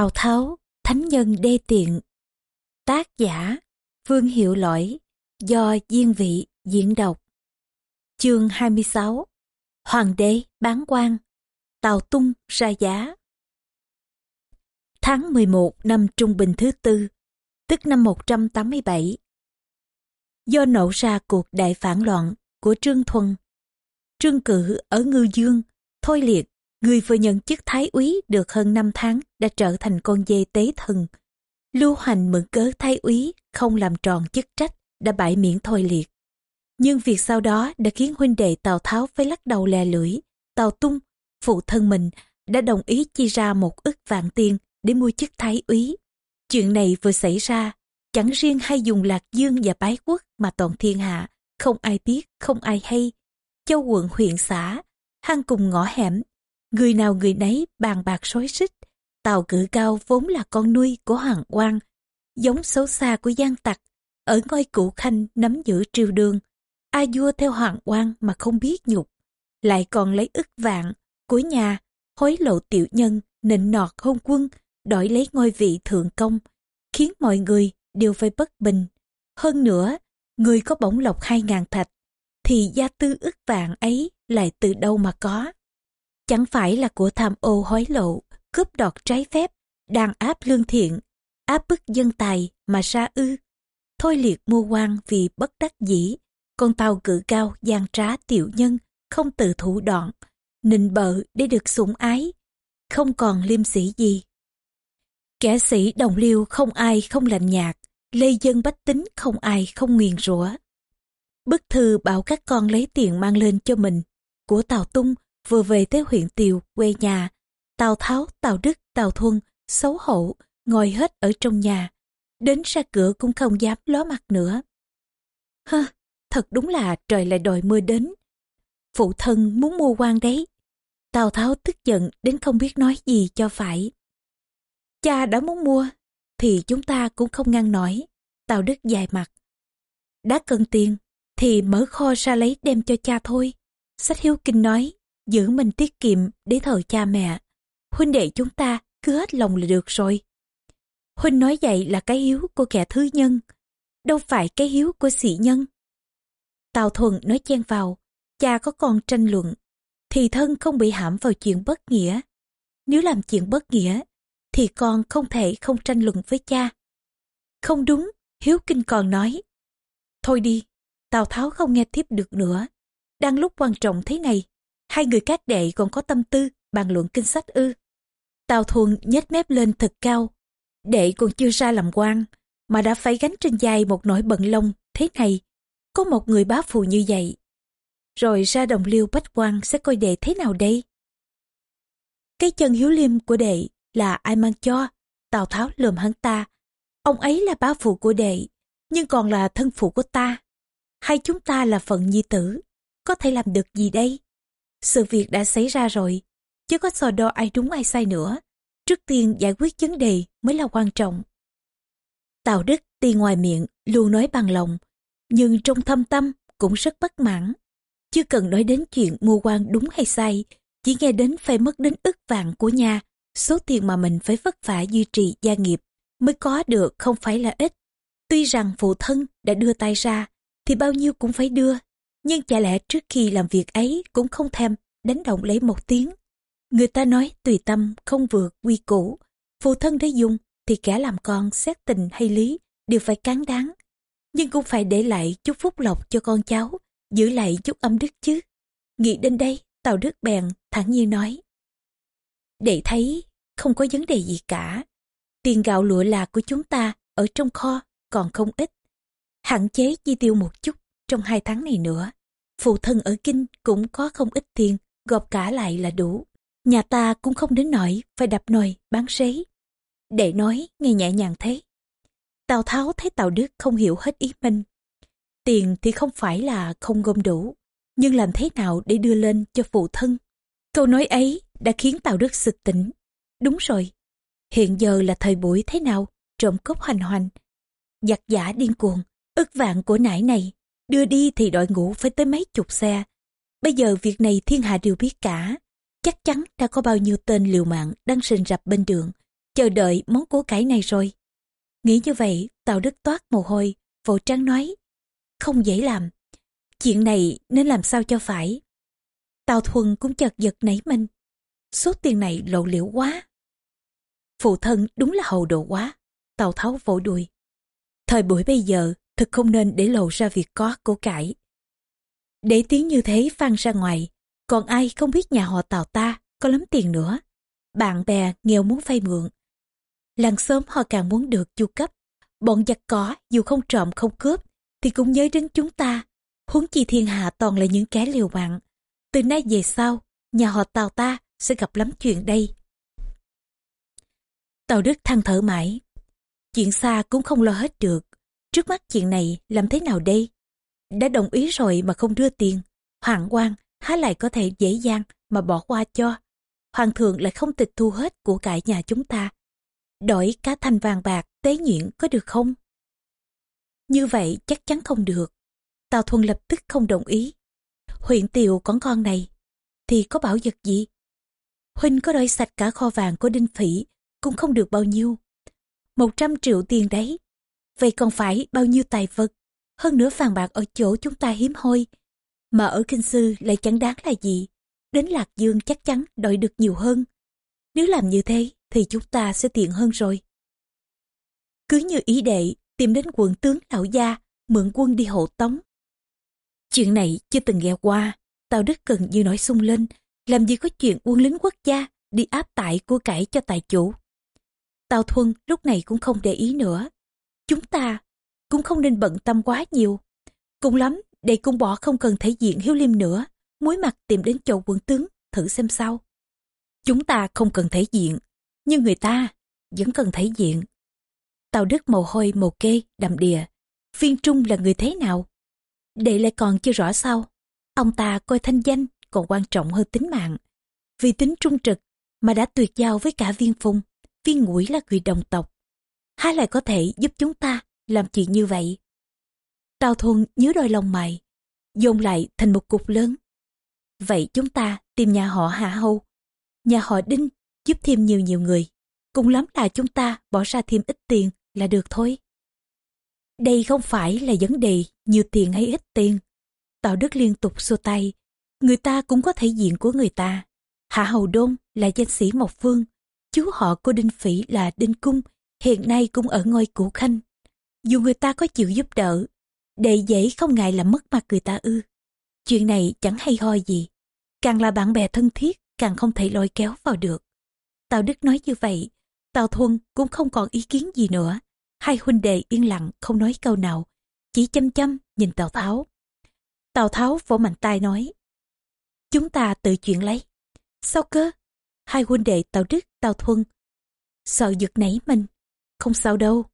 Tào Tháo, Thánh Nhân Đê Tiện. Tác giả Vương Hiệu Lỗi Do Diên Vị diễn đọc. Chương 26 Hoàng đế bán quan Tào Tung ra giá. Tháng 11 năm Trung Bình thứ tư Tức năm 187 Do nổ ra cuộc đại phản loạn của Trương Thuần. Trương Cử ở Ngư Dương Thôi liệt Người vừa nhận chức thái úy được hơn 5 tháng đã trở thành con dê tế thần. Lưu hành mượn cớ thái úy không làm tròn chức trách đã bãi miễn thôi liệt. Nhưng việc sau đó đã khiến huynh đệ Tào Tháo phải lắc đầu lè lưỡi. Tào Tung, phụ thân mình, đã đồng ý chi ra một ức vạn tiền để mua chức thái úy. Chuyện này vừa xảy ra, chẳng riêng hay dùng Lạc Dương và Bái Quốc mà toàn thiên hạ, không ai biết, không ai hay. Châu quận huyện xã, hang cùng ngõ hẻm Người nào người nấy bàn bạc sói xích. Tàu cử cao vốn là con nuôi của Hoàng Quang, giống xấu xa của gian tặc, ở ngôi cụ khanh nắm giữ triều đường. Ai vua theo Hoàng Quang mà không biết nhục, lại còn lấy ức vạn của nhà, hối lộ tiểu nhân, nịnh nọt hôn quân, đổi lấy ngôi vị thượng công, khiến mọi người đều phải bất bình. Hơn nữa, người có bổng lộc hai ngàn thạch, thì gia tư ức vạn ấy lại từ đâu mà có chẳng phải là của tham ô hối lộ, cướp đoạt trái phép, đàn áp lương thiện, áp bức dân tài mà ra ư. Thôi liệt mua quan vì bất đắc dĩ, con tàu cự cao gian trá tiểu nhân, không từ thủ đoạn, nịnh bợ để được sủng ái, không còn liêm sĩ gì. Kẻ sĩ đồng liêu không ai không lạnh nhạt, lê dân bách tính không ai không nguyền rủa. Bức thư bảo các con lấy tiền mang lên cho mình, của Tào Tung vừa về tới huyện Tiều, quê nhà. Tào Tháo, Tào Đức, Tào Thuân, xấu hổ, ngồi hết ở trong nhà. Đến ra cửa cũng không dám ló mặt nữa. Hơ, thật đúng là trời lại đòi mưa đến. Phụ thân muốn mua quan đấy. Tào Tháo tức giận đến không biết nói gì cho phải. Cha đã muốn mua, thì chúng ta cũng không ngăn nổi. Tào Đức dài mặt. Đã cần tiền, thì mở kho ra lấy đem cho cha thôi. Sách Hiếu Kinh nói, giữ mình tiết kiệm để thờ cha mẹ. Huynh đệ chúng ta cứ hết lòng là được rồi. Huynh nói vậy là cái hiếu của kẻ thứ nhân, đâu phải cái hiếu của sĩ nhân. Tào Thuần nói chen vào, cha có còn tranh luận, thì thân không bị hãm vào chuyện bất nghĩa. Nếu làm chuyện bất nghĩa, thì con không thể không tranh luận với cha. Không đúng, Hiếu Kinh còn nói. Thôi đi, Tào Tháo không nghe tiếp được nữa. Đang lúc quan trọng thế này, hai người các đệ còn có tâm tư bàn luận kinh sách ư. Tào Thuần nhếch mép lên thật cao. Đệ còn chưa ra làm quan, mà đã phải gánh trên vai một nỗi bận lông thế này. Có một người bá phụ như vậy. Rồi ra đồng liêu bách quan sẽ coi đệ thế nào đây? Cái chân hiếu liêm của đệ là ai mang cho? Tào Tháo lườm hắn ta. Ông ấy là bá phụ của đệ, nhưng còn là thân phụ của ta. Hay chúng ta là phận nhi tử, có thể làm được gì đây? Sự việc đã xảy ra rồi, chứ có so đo ai đúng ai sai nữa. Trước tiên giải quyết vấn đề mới là quan trọng. Tào Đức tuy ngoài miệng luôn nói bằng lòng, nhưng trong thâm tâm cũng rất bất mãn. Chưa cần nói đến chuyện mua quan đúng hay sai, chỉ nghe đến phải mất đến ức vạn của nhà, số tiền mà mình phải vất vả duy trì gia nghiệp mới có được không phải là ít. Tuy rằng phụ thân đã đưa tay ra, thì bao nhiêu cũng phải đưa nhưng chả lẽ trước khi làm việc ấy cũng không thèm đánh động lấy một tiếng. Người ta nói tùy tâm không vượt quy củ, phụ thân để dùng thì kẻ làm con xét tình hay lý đều phải cán đáng. Nhưng cũng phải để lại chút phúc lộc cho con cháu, giữ lại chút âm đức chứ. Nghĩ đến đây, Tào Đức bèn thẳng nhiên nói. Để thấy không có vấn đề gì cả. Tiền gạo lụa là của chúng ta ở trong kho còn không ít. Hạn chế chi tiêu một chút trong hai tháng này nữa. Phụ thân ở Kinh cũng có không ít tiền, gộp cả lại là đủ. Nhà ta cũng không đến nỗi phải đập nồi, bán sấy. Để nói, nghe nhẹ nhàng thế. Tào Tháo thấy Tào Đức không hiểu hết ý mình. Tiền thì không phải là không gom đủ, nhưng làm thế nào để đưa lên cho phụ thân? Câu nói ấy đã khiến Tào Đức sực tỉnh. Đúng rồi, hiện giờ là thời buổi thế nào, trộm cốc hoành hoành. Giặc giả điên cuồng, ức vạn của nải này Đưa đi thì đội ngũ phải tới mấy chục xe. Bây giờ việc này thiên hạ đều biết cả. Chắc chắn đã có bao nhiêu tên liều mạng đang sình rập bên đường. chờ đợi món cố cải này rồi. Nghĩ như vậy, Tào Đức toát mồ hôi, vỗ trắng nói. Không dễ làm. Chuyện này nên làm sao cho phải. Tào Thuần cũng chợt giật nảy mình. Số tiền này lộ liễu quá. Phụ thân đúng là hầu đồ quá. Tào Tháo vỗ đùi. Thời buổi bây giờ, thực không nên để lộ ra việc có cố cải. Để tiếng như thế vang ra ngoài, còn ai không biết nhà họ Tào ta có lắm tiền nữa. Bạn bè nghèo muốn vay mượn. Làng sớm họ càng muốn được chu cấp. Bọn giặc có dù không trộm không cướp thì cũng nhớ đến chúng ta. Huống chi thiên hạ toàn là những kẻ liều mạng. Từ nay về sau, nhà họ Tào ta sẽ gặp lắm chuyện đây. Tào Đức than thở mãi. Chuyện xa cũng không lo hết được. Trước mắt chuyện này làm thế nào đây? Đã đồng ý rồi mà không đưa tiền. Hoàng quan há lại có thể dễ dàng mà bỏ qua cho. Hoàng thượng lại không tịch thu hết của cải nhà chúng ta. Đổi cá thành vàng bạc tế nhuyễn có được không? Như vậy chắc chắn không được. Tào Thuần lập tức không đồng ý. Huyện Tiều con con này, thì có bảo vật gì? Huynh có đòi sạch cả kho vàng của Đinh Phỉ, cũng không được bao nhiêu. Một trăm triệu tiền đấy. Vậy còn phải bao nhiêu tài vật? Hơn nữa vàng bạc ở chỗ chúng ta hiếm hoi. Mà ở Kinh Sư lại chẳng đáng là gì. Đến Lạc Dương chắc chắn đòi được nhiều hơn. Nếu làm như thế thì chúng ta sẽ tiện hơn rồi. Cứ như ý đệ tìm đến quận tướng lão gia mượn quân đi hộ tống. Chuyện này chưa từng nghe qua, Tào Đức cần như nói sung lên, làm gì có chuyện quân lính quốc gia đi áp tải của cải cho tài chủ. Tào Thuần lúc này cũng không để ý nữa. Chúng ta cũng không nên bận tâm quá nhiều. Cùng lắm, để cung bỏ không cần thể diện hiếu liêm nữa, muối mặt tìm đến chỗ quận tướng, thử xem sao. Chúng ta không cần thể diện, nhưng người ta vẫn cần thể diện. tàu Đức mồ hôi mồ kê, đầm đìa. Viên Trung là người thế nào? Đệ lại còn chưa rõ sao. Ông ta coi thanh danh còn quan trọng hơn tính mạng. Vì tính trung trực mà đã tuyệt giao với cả viên phùng. Viên ngũi là người đồng tộc. Há lại có thể giúp chúng ta làm chuyện như vậy. Tào Thuần nhớ đôi lòng mày, dồn lại thành một cục lớn. Vậy chúng ta tìm nhà họ Hạ Hầu, nhà họ Đinh giúp thêm nhiều nhiều người. Cùng lắm là chúng ta bỏ ra thêm ít tiền là được thôi. Đây không phải là vấn đề nhiều tiền hay ít tiền. Tào Đức liên tục xua tay. Người ta cũng có thể diện của người ta. Hạ Hầu Đôn là danh sĩ Mộc Phương. Chú họ của Đinh Phỉ là Đinh Cung, hiện nay cũng ở ngôi cũ khanh. Dù người ta có chịu giúp đỡ, đệ dễ không ngại làm mất mặt người ta ư. Chuyện này chẳng hay ho gì. Càng là bạn bè thân thiết, càng không thể lôi kéo vào được. Tào Đức nói như vậy, Tào thuân cũng không còn ý kiến gì nữa. Hai huynh đệ yên lặng không nói câu nào, chỉ chăm chăm nhìn Tào Tháo. Tào Tháo vỗ mạnh tay nói, chúng ta tự chuyện lấy. Sao cơ? Hai huynh đệ Tào Đức, Tào thuân Sợ giật nảy mình. Không sao đâu.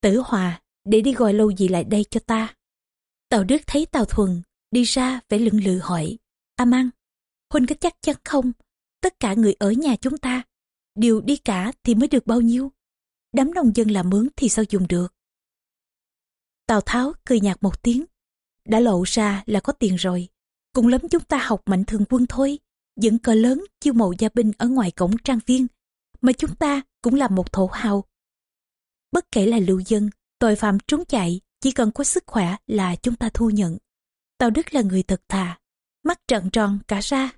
Tử Hòa, để đi gọi lâu gì lại đây cho ta. Tào Đức thấy Tào Thuần đi ra vẻ lưỡng lự hỏi. A Mang, Huynh có chắc chắn không? Tất cả người ở nhà chúng ta đều đi cả thì mới được bao nhiêu? Đám nông dân làm mướn thì sao dùng được? Tào Tháo cười nhạt một tiếng. Đã lộ ra là có tiền rồi. Cùng lắm chúng ta học mạnh thường quân thôi. Dẫn cờ lớn chiêu mộ gia binh ở ngoài cổng trang viên. Mà chúng ta cũng là một thổ hào. Bất kể là lưu dân, tội phạm trốn chạy, chỉ cần có sức khỏe là chúng ta thu nhận. Tào Đức là người thật thà, mắt trận tròn cả ra.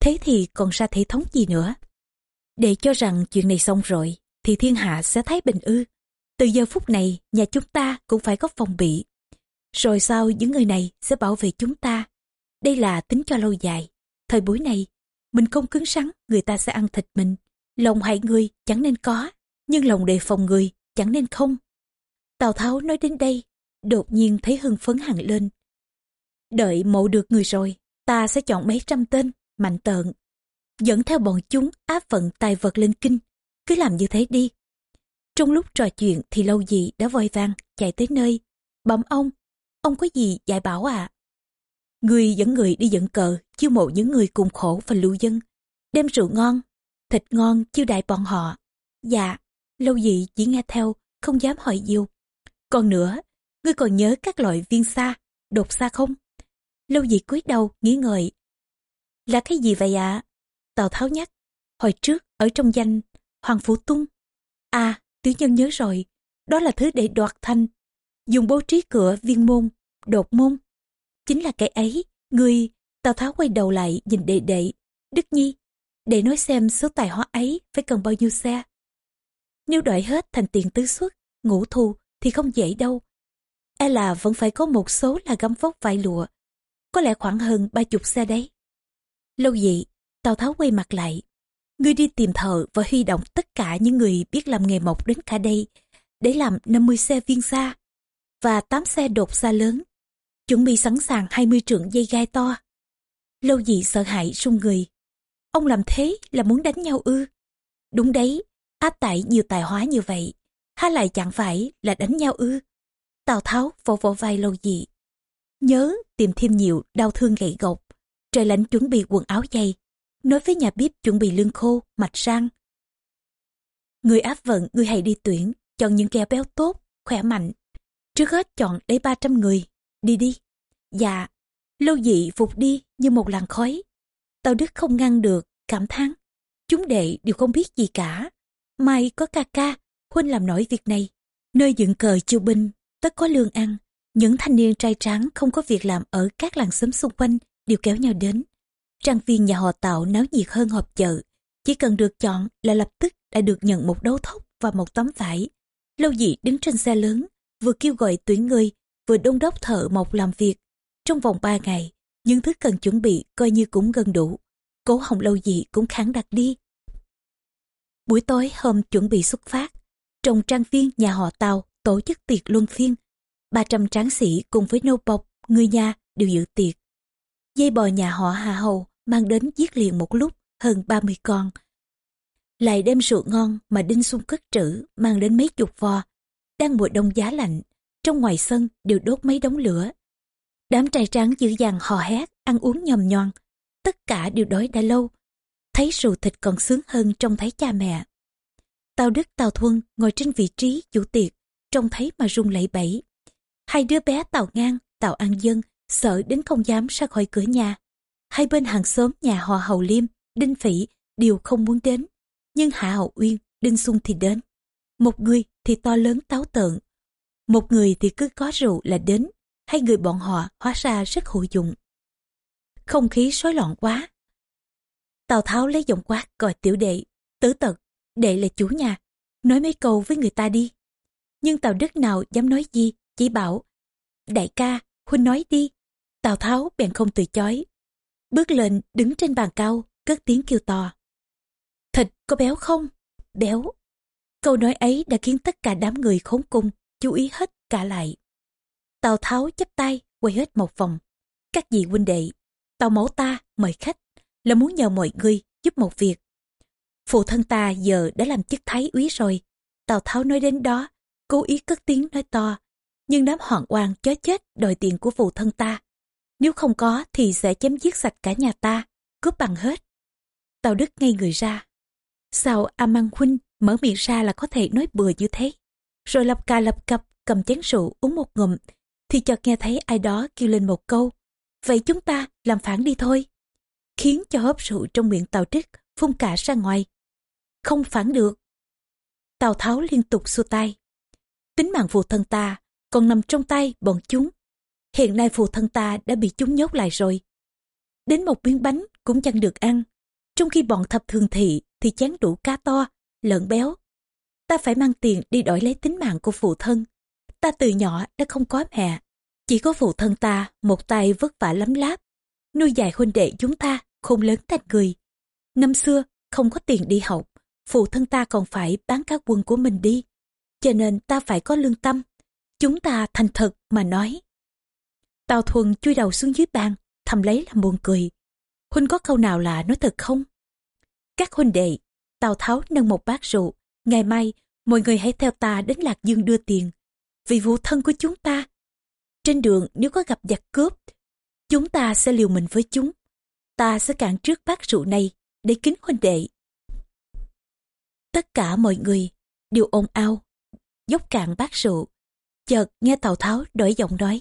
Thế thì còn ra thể thống gì nữa? Để cho rằng chuyện này xong rồi, thì thiên hạ sẽ thấy bình ư. Từ giờ phút này, nhà chúng ta cũng phải có phòng bị. Rồi sau những người này sẽ bảo vệ chúng ta. Đây là tính cho lâu dài. Thời buổi này, mình không cứng rắn, người ta sẽ ăn thịt mình. Lòng hại người chẳng nên có, nhưng lòng đề phòng người chẳng nên không. Tào Tháo nói đến đây, đột nhiên thấy hưng phấn hẳn lên. Đợi mộ được người rồi, ta sẽ chọn mấy trăm tên, mạnh tợn. Dẫn theo bọn chúng áp vận tài vật lên kinh, cứ làm như thế đi. Trong lúc trò chuyện thì lâu dị đã voi vang chạy tới nơi. Bẩm ông, ông có gì dạy bảo à? Người dẫn người đi dẫn cờ, chiêu mộ những người cùng khổ và lưu dân. Đem rượu ngon, thịt ngon chiêu đại bọn họ. Dạ, lâu dị chỉ nghe theo, không dám hỏi nhiều. Còn nữa, ngươi còn nhớ các loại viên xa, đột xa không? Lâu dị cúi đầu, nghĩ ngợi. Là cái gì vậy ạ? À? Tào Tháo nhắc, hồi trước ở trong danh Hoàng Phủ Tung À, tiểu nhân nhớ rồi, đó là thứ để đoạt thanh. Dùng bố trí cửa viên môn, đột môn. Chính là cái ấy, người, Tào Tháo quay đầu lại nhìn đệ đệ, Đức Nhi, để nói xem số tài hóa ấy phải cần bao nhiêu xe. Nếu đợi hết thành tiền tứ xuất, ngũ thu thì không dễ đâu. E là vẫn phải có một số là gấm vóc vải lụa. Có lẽ khoảng hơn ba chục xe đấy. Lâu dị, Tào Tháo quay mặt lại. Ngươi đi tìm thợ và huy động tất cả những người biết làm nghề mộc đến cả đây để làm 50 xe viên xa và 8 xe đột xa lớn. Chuẩn bị sẵn sàng 20 trượng dây gai to. Lâu dị sợ hãi sung người. Ông làm thế là muốn đánh nhau ư. Đúng đấy, áp tải nhiều tài hóa như vậy. Há lại chẳng phải là đánh nhau ư. Tào Tháo vỗ vỗ vai lâu dị. Nhớ tìm thêm nhiều đau thương gậy gộc. Trời lạnh chuẩn bị quần áo dày. Nói với nhà bếp chuẩn bị lương khô, mạch răng. Người áp vận, người hãy đi tuyển, chọn những kẻ béo tốt, khỏe mạnh. Trước hết chọn lấy 300 người. Đi đi. Dạ, lâu dị phục đi như một làn khói. Tào Đức không ngăn được, cảm thán. Chúng đệ đều không biết gì cả. Mai có ca ca, huynh làm nổi việc này. Nơi dựng cờ chiêu binh, tất có lương ăn. Những thanh niên trai tráng không có việc làm ở các làng xóm xung quanh đều kéo nhau đến. Trang viên nhà họ tạo náo nhiệt hơn họp chợ. Chỉ cần được chọn là lập tức đã được nhận một đấu thóc và một tấm vải. Lâu dị đứng trên xe lớn, vừa kêu gọi tuyển người, vừa đông đốc thợ mộc làm việc. Trong vòng 3 ngày, những thứ cần chuẩn bị coi như cũng gần đủ. Cố hồng lâu dị cũng kháng đặt đi. Buổi tối hôm chuẩn bị xuất phát, trong trang viên nhà họ Tàu tổ chức tiệc luân phiên. 300 tráng sĩ cùng với nô bộc, người nhà đều dự tiệc. Dây bò nhà họ Hà Hầu mang đến giết liền một lúc hơn 30 con. Lại đem rượu ngon mà Đinh Xung cất trữ mang đến mấy chục vò. Đang mùa đông giá lạnh, trong ngoài sân đều đốt mấy đống lửa. Đám trai trắng dữ dàng hò hét, ăn uống nhầm nhon. Tất cả đều đói đã lâu. Thấy rượu thịt còn sướng hơn trông thấy cha mẹ. Tào Đức Tào Thuân ngồi trên vị trí chủ tiệc, trông thấy mà run lẩy bẩy. Hai đứa bé Tào Ngang, Tào An Dân sợ đến không dám ra khỏi cửa nhà. Hai bên hàng xóm nhà họ Hầu Liêm, Đinh Phỉ đều không muốn đến. Nhưng Hạ Hậu Uyên, Đinh Xuân thì đến. Một người thì to lớn táo tợn. Một người thì cứ có rượu là đến. Hai người bọn họ hóa ra rất hữu dụng. Không khí rối loạn quá. Tào Tháo lấy giọng quát gọi tiểu đệ, tứ tật, đệ là chủ nhà, nói mấy câu với người ta đi. Nhưng Tào Đức nào dám nói gì, chỉ bảo, đại ca, huynh nói đi. Tào Tháo bèn không từ chối. Bước lên đứng trên bàn cao, cất tiếng kêu to. Thịt có béo không? Béo. Câu nói ấy đã khiến tất cả đám người khốn cung chú ý hết cả lại. Tào Tháo chắp tay quay hết một vòng. Các vị huynh đệ, Tào mẫu ta mời khách là muốn nhờ mọi người giúp một việc. Phụ thân ta giờ đã làm chức thái úy rồi. Tào Tháo nói đến đó, cố ý cất tiếng nói to. Nhưng đám hoạn quan chó chết đòi tiền của phụ thân ta. Nếu không có thì sẽ chém giết sạch cả nhà ta, cướp bằng hết. Tào Đức ngay người ra. Sao A Mang Huynh mở miệng ra là có thể nói bừa như thế? Rồi lập cà lập cập cầm chén rượu uống một ngụm, thì chợt nghe thấy ai đó kêu lên một câu. Vậy chúng ta làm phản đi thôi. Khiến cho hớp rượu trong miệng Tào Trích phun cả ra ngoài. Không phản được. Tào Tháo liên tục xua tay. Tính mạng phụ thân ta còn nằm trong tay bọn chúng. Hiện nay phụ thân ta đã bị chúng nhốt lại rồi. Đến một miếng bánh cũng chẳng được ăn. Trong khi bọn thập thường thị thì chán đủ cá to, lợn béo. Ta phải mang tiền đi đổi lấy tính mạng của phụ thân. Ta từ nhỏ đã không có mẹ. Chỉ có phụ thân ta một tay vất vả lắm láp. Nuôi dạy huynh đệ chúng ta khôn lớn thành người. Năm xưa không có tiền đi học. Phụ thân ta còn phải bán các quân của mình đi. Cho nên ta phải có lương tâm. Chúng ta thành thật mà nói. Tào Thuần chui đầu xuống dưới bàn, thầm lấy làm buồn cười. Huynh có câu nào là nói thật không? Các huynh đệ, Tào Tháo nâng một bát rượu. Ngày mai, mọi người hãy theo ta đến Lạc Dương đưa tiền. Vì vụ thân của chúng ta. Trên đường nếu có gặp giặc cướp, chúng ta sẽ liều mình với chúng. Ta sẽ cạn trước bát rượu này để kính huynh đệ. Tất cả mọi người đều ồn ao dốc cạn bát rượu. Chợt nghe Tào Tháo đổi giọng nói.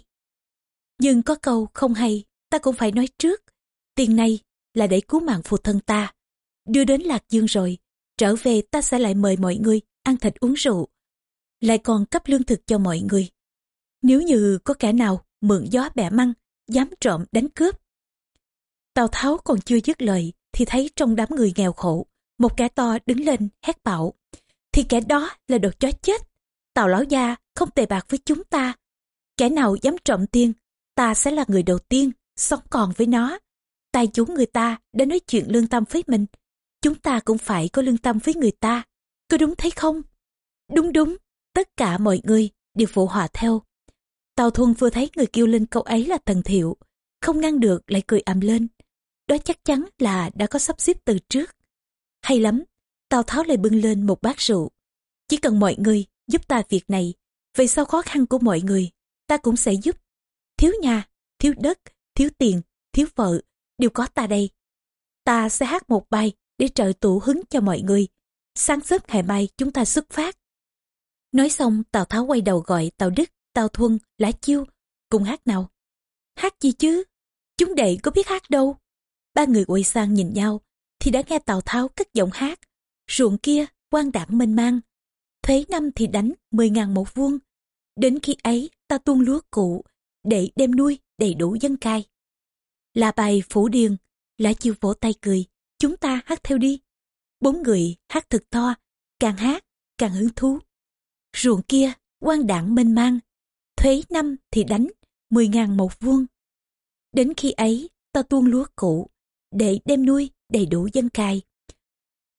Nhưng có câu không hay, ta cũng phải nói trước. Tiền này là để cứu mạng phụ thân ta. Đưa đến Lạc Dương rồi, trở về ta sẽ lại mời mọi người ăn thịt uống rượu, lại còn cấp lương thực cho mọi người. Nếu như có kẻ nào mượn gió bẻ măng, dám trộm đánh cướp. Tào Tháo còn chưa dứt lời thì thấy trong đám người nghèo khổ, một kẻ to đứng lên hét bạo. Thì kẻ đó là đồ chó chết. Tào lão gia không tề bạc với chúng ta. Kẻ nào dám trộm tiên, ta sẽ là người đầu tiên sống còn với nó. Tài chủ người ta đã nói chuyện lương tâm với mình. Chúng ta cũng phải có lương tâm với người ta. Có đúng thấy không? Đúng đúng, tất cả mọi người đều phụ họa theo. Tào Thuần vừa thấy người kêu lên câu ấy là Tần Thiệu, không ngăn được lại cười ầm lên. Đó chắc chắn là đã có sắp xếp từ trước. Hay lắm, Tào Tháo lại bưng lên một bát rượu. Chỉ cần mọi người giúp ta việc này, về sau khó khăn của mọi người, ta cũng sẽ giúp. Thiếu nhà, thiếu đất, thiếu tiền, thiếu vợ, đều có ta đây. Ta sẽ hát một bài để trợ tụ hứng cho mọi người. Sáng sớm ngày mai chúng ta xuất phát. Nói xong Tào Tháo quay đầu gọi Tào Đức, Tào Thuân, Lã Chiêu, cùng hát nào. Hát gì chứ? Chúng đệ có biết hát đâu. Ba người quay sang nhìn nhau, thì đã nghe Tào Tháo cất giọng hát. Ruộng kia, quan đảng mênh mang. Thuế năm thì đánh mười ngàn một vuông. Đến khi ấy ta tuôn lúa cụ, để đem nuôi đầy đủ dân cai. Là bài phủ điền, Lã Chiêu vỗ tay cười, chúng ta hát theo đi. Bốn người hát thật to, càng hát, càng hứng thú. Ruộng kia, quan đảng mênh mang, thuế năm thì đánh, mười ngàn một vuông. Đến khi ấy, ta tuôn lúa cũ, để đem nuôi đầy đủ dân cài.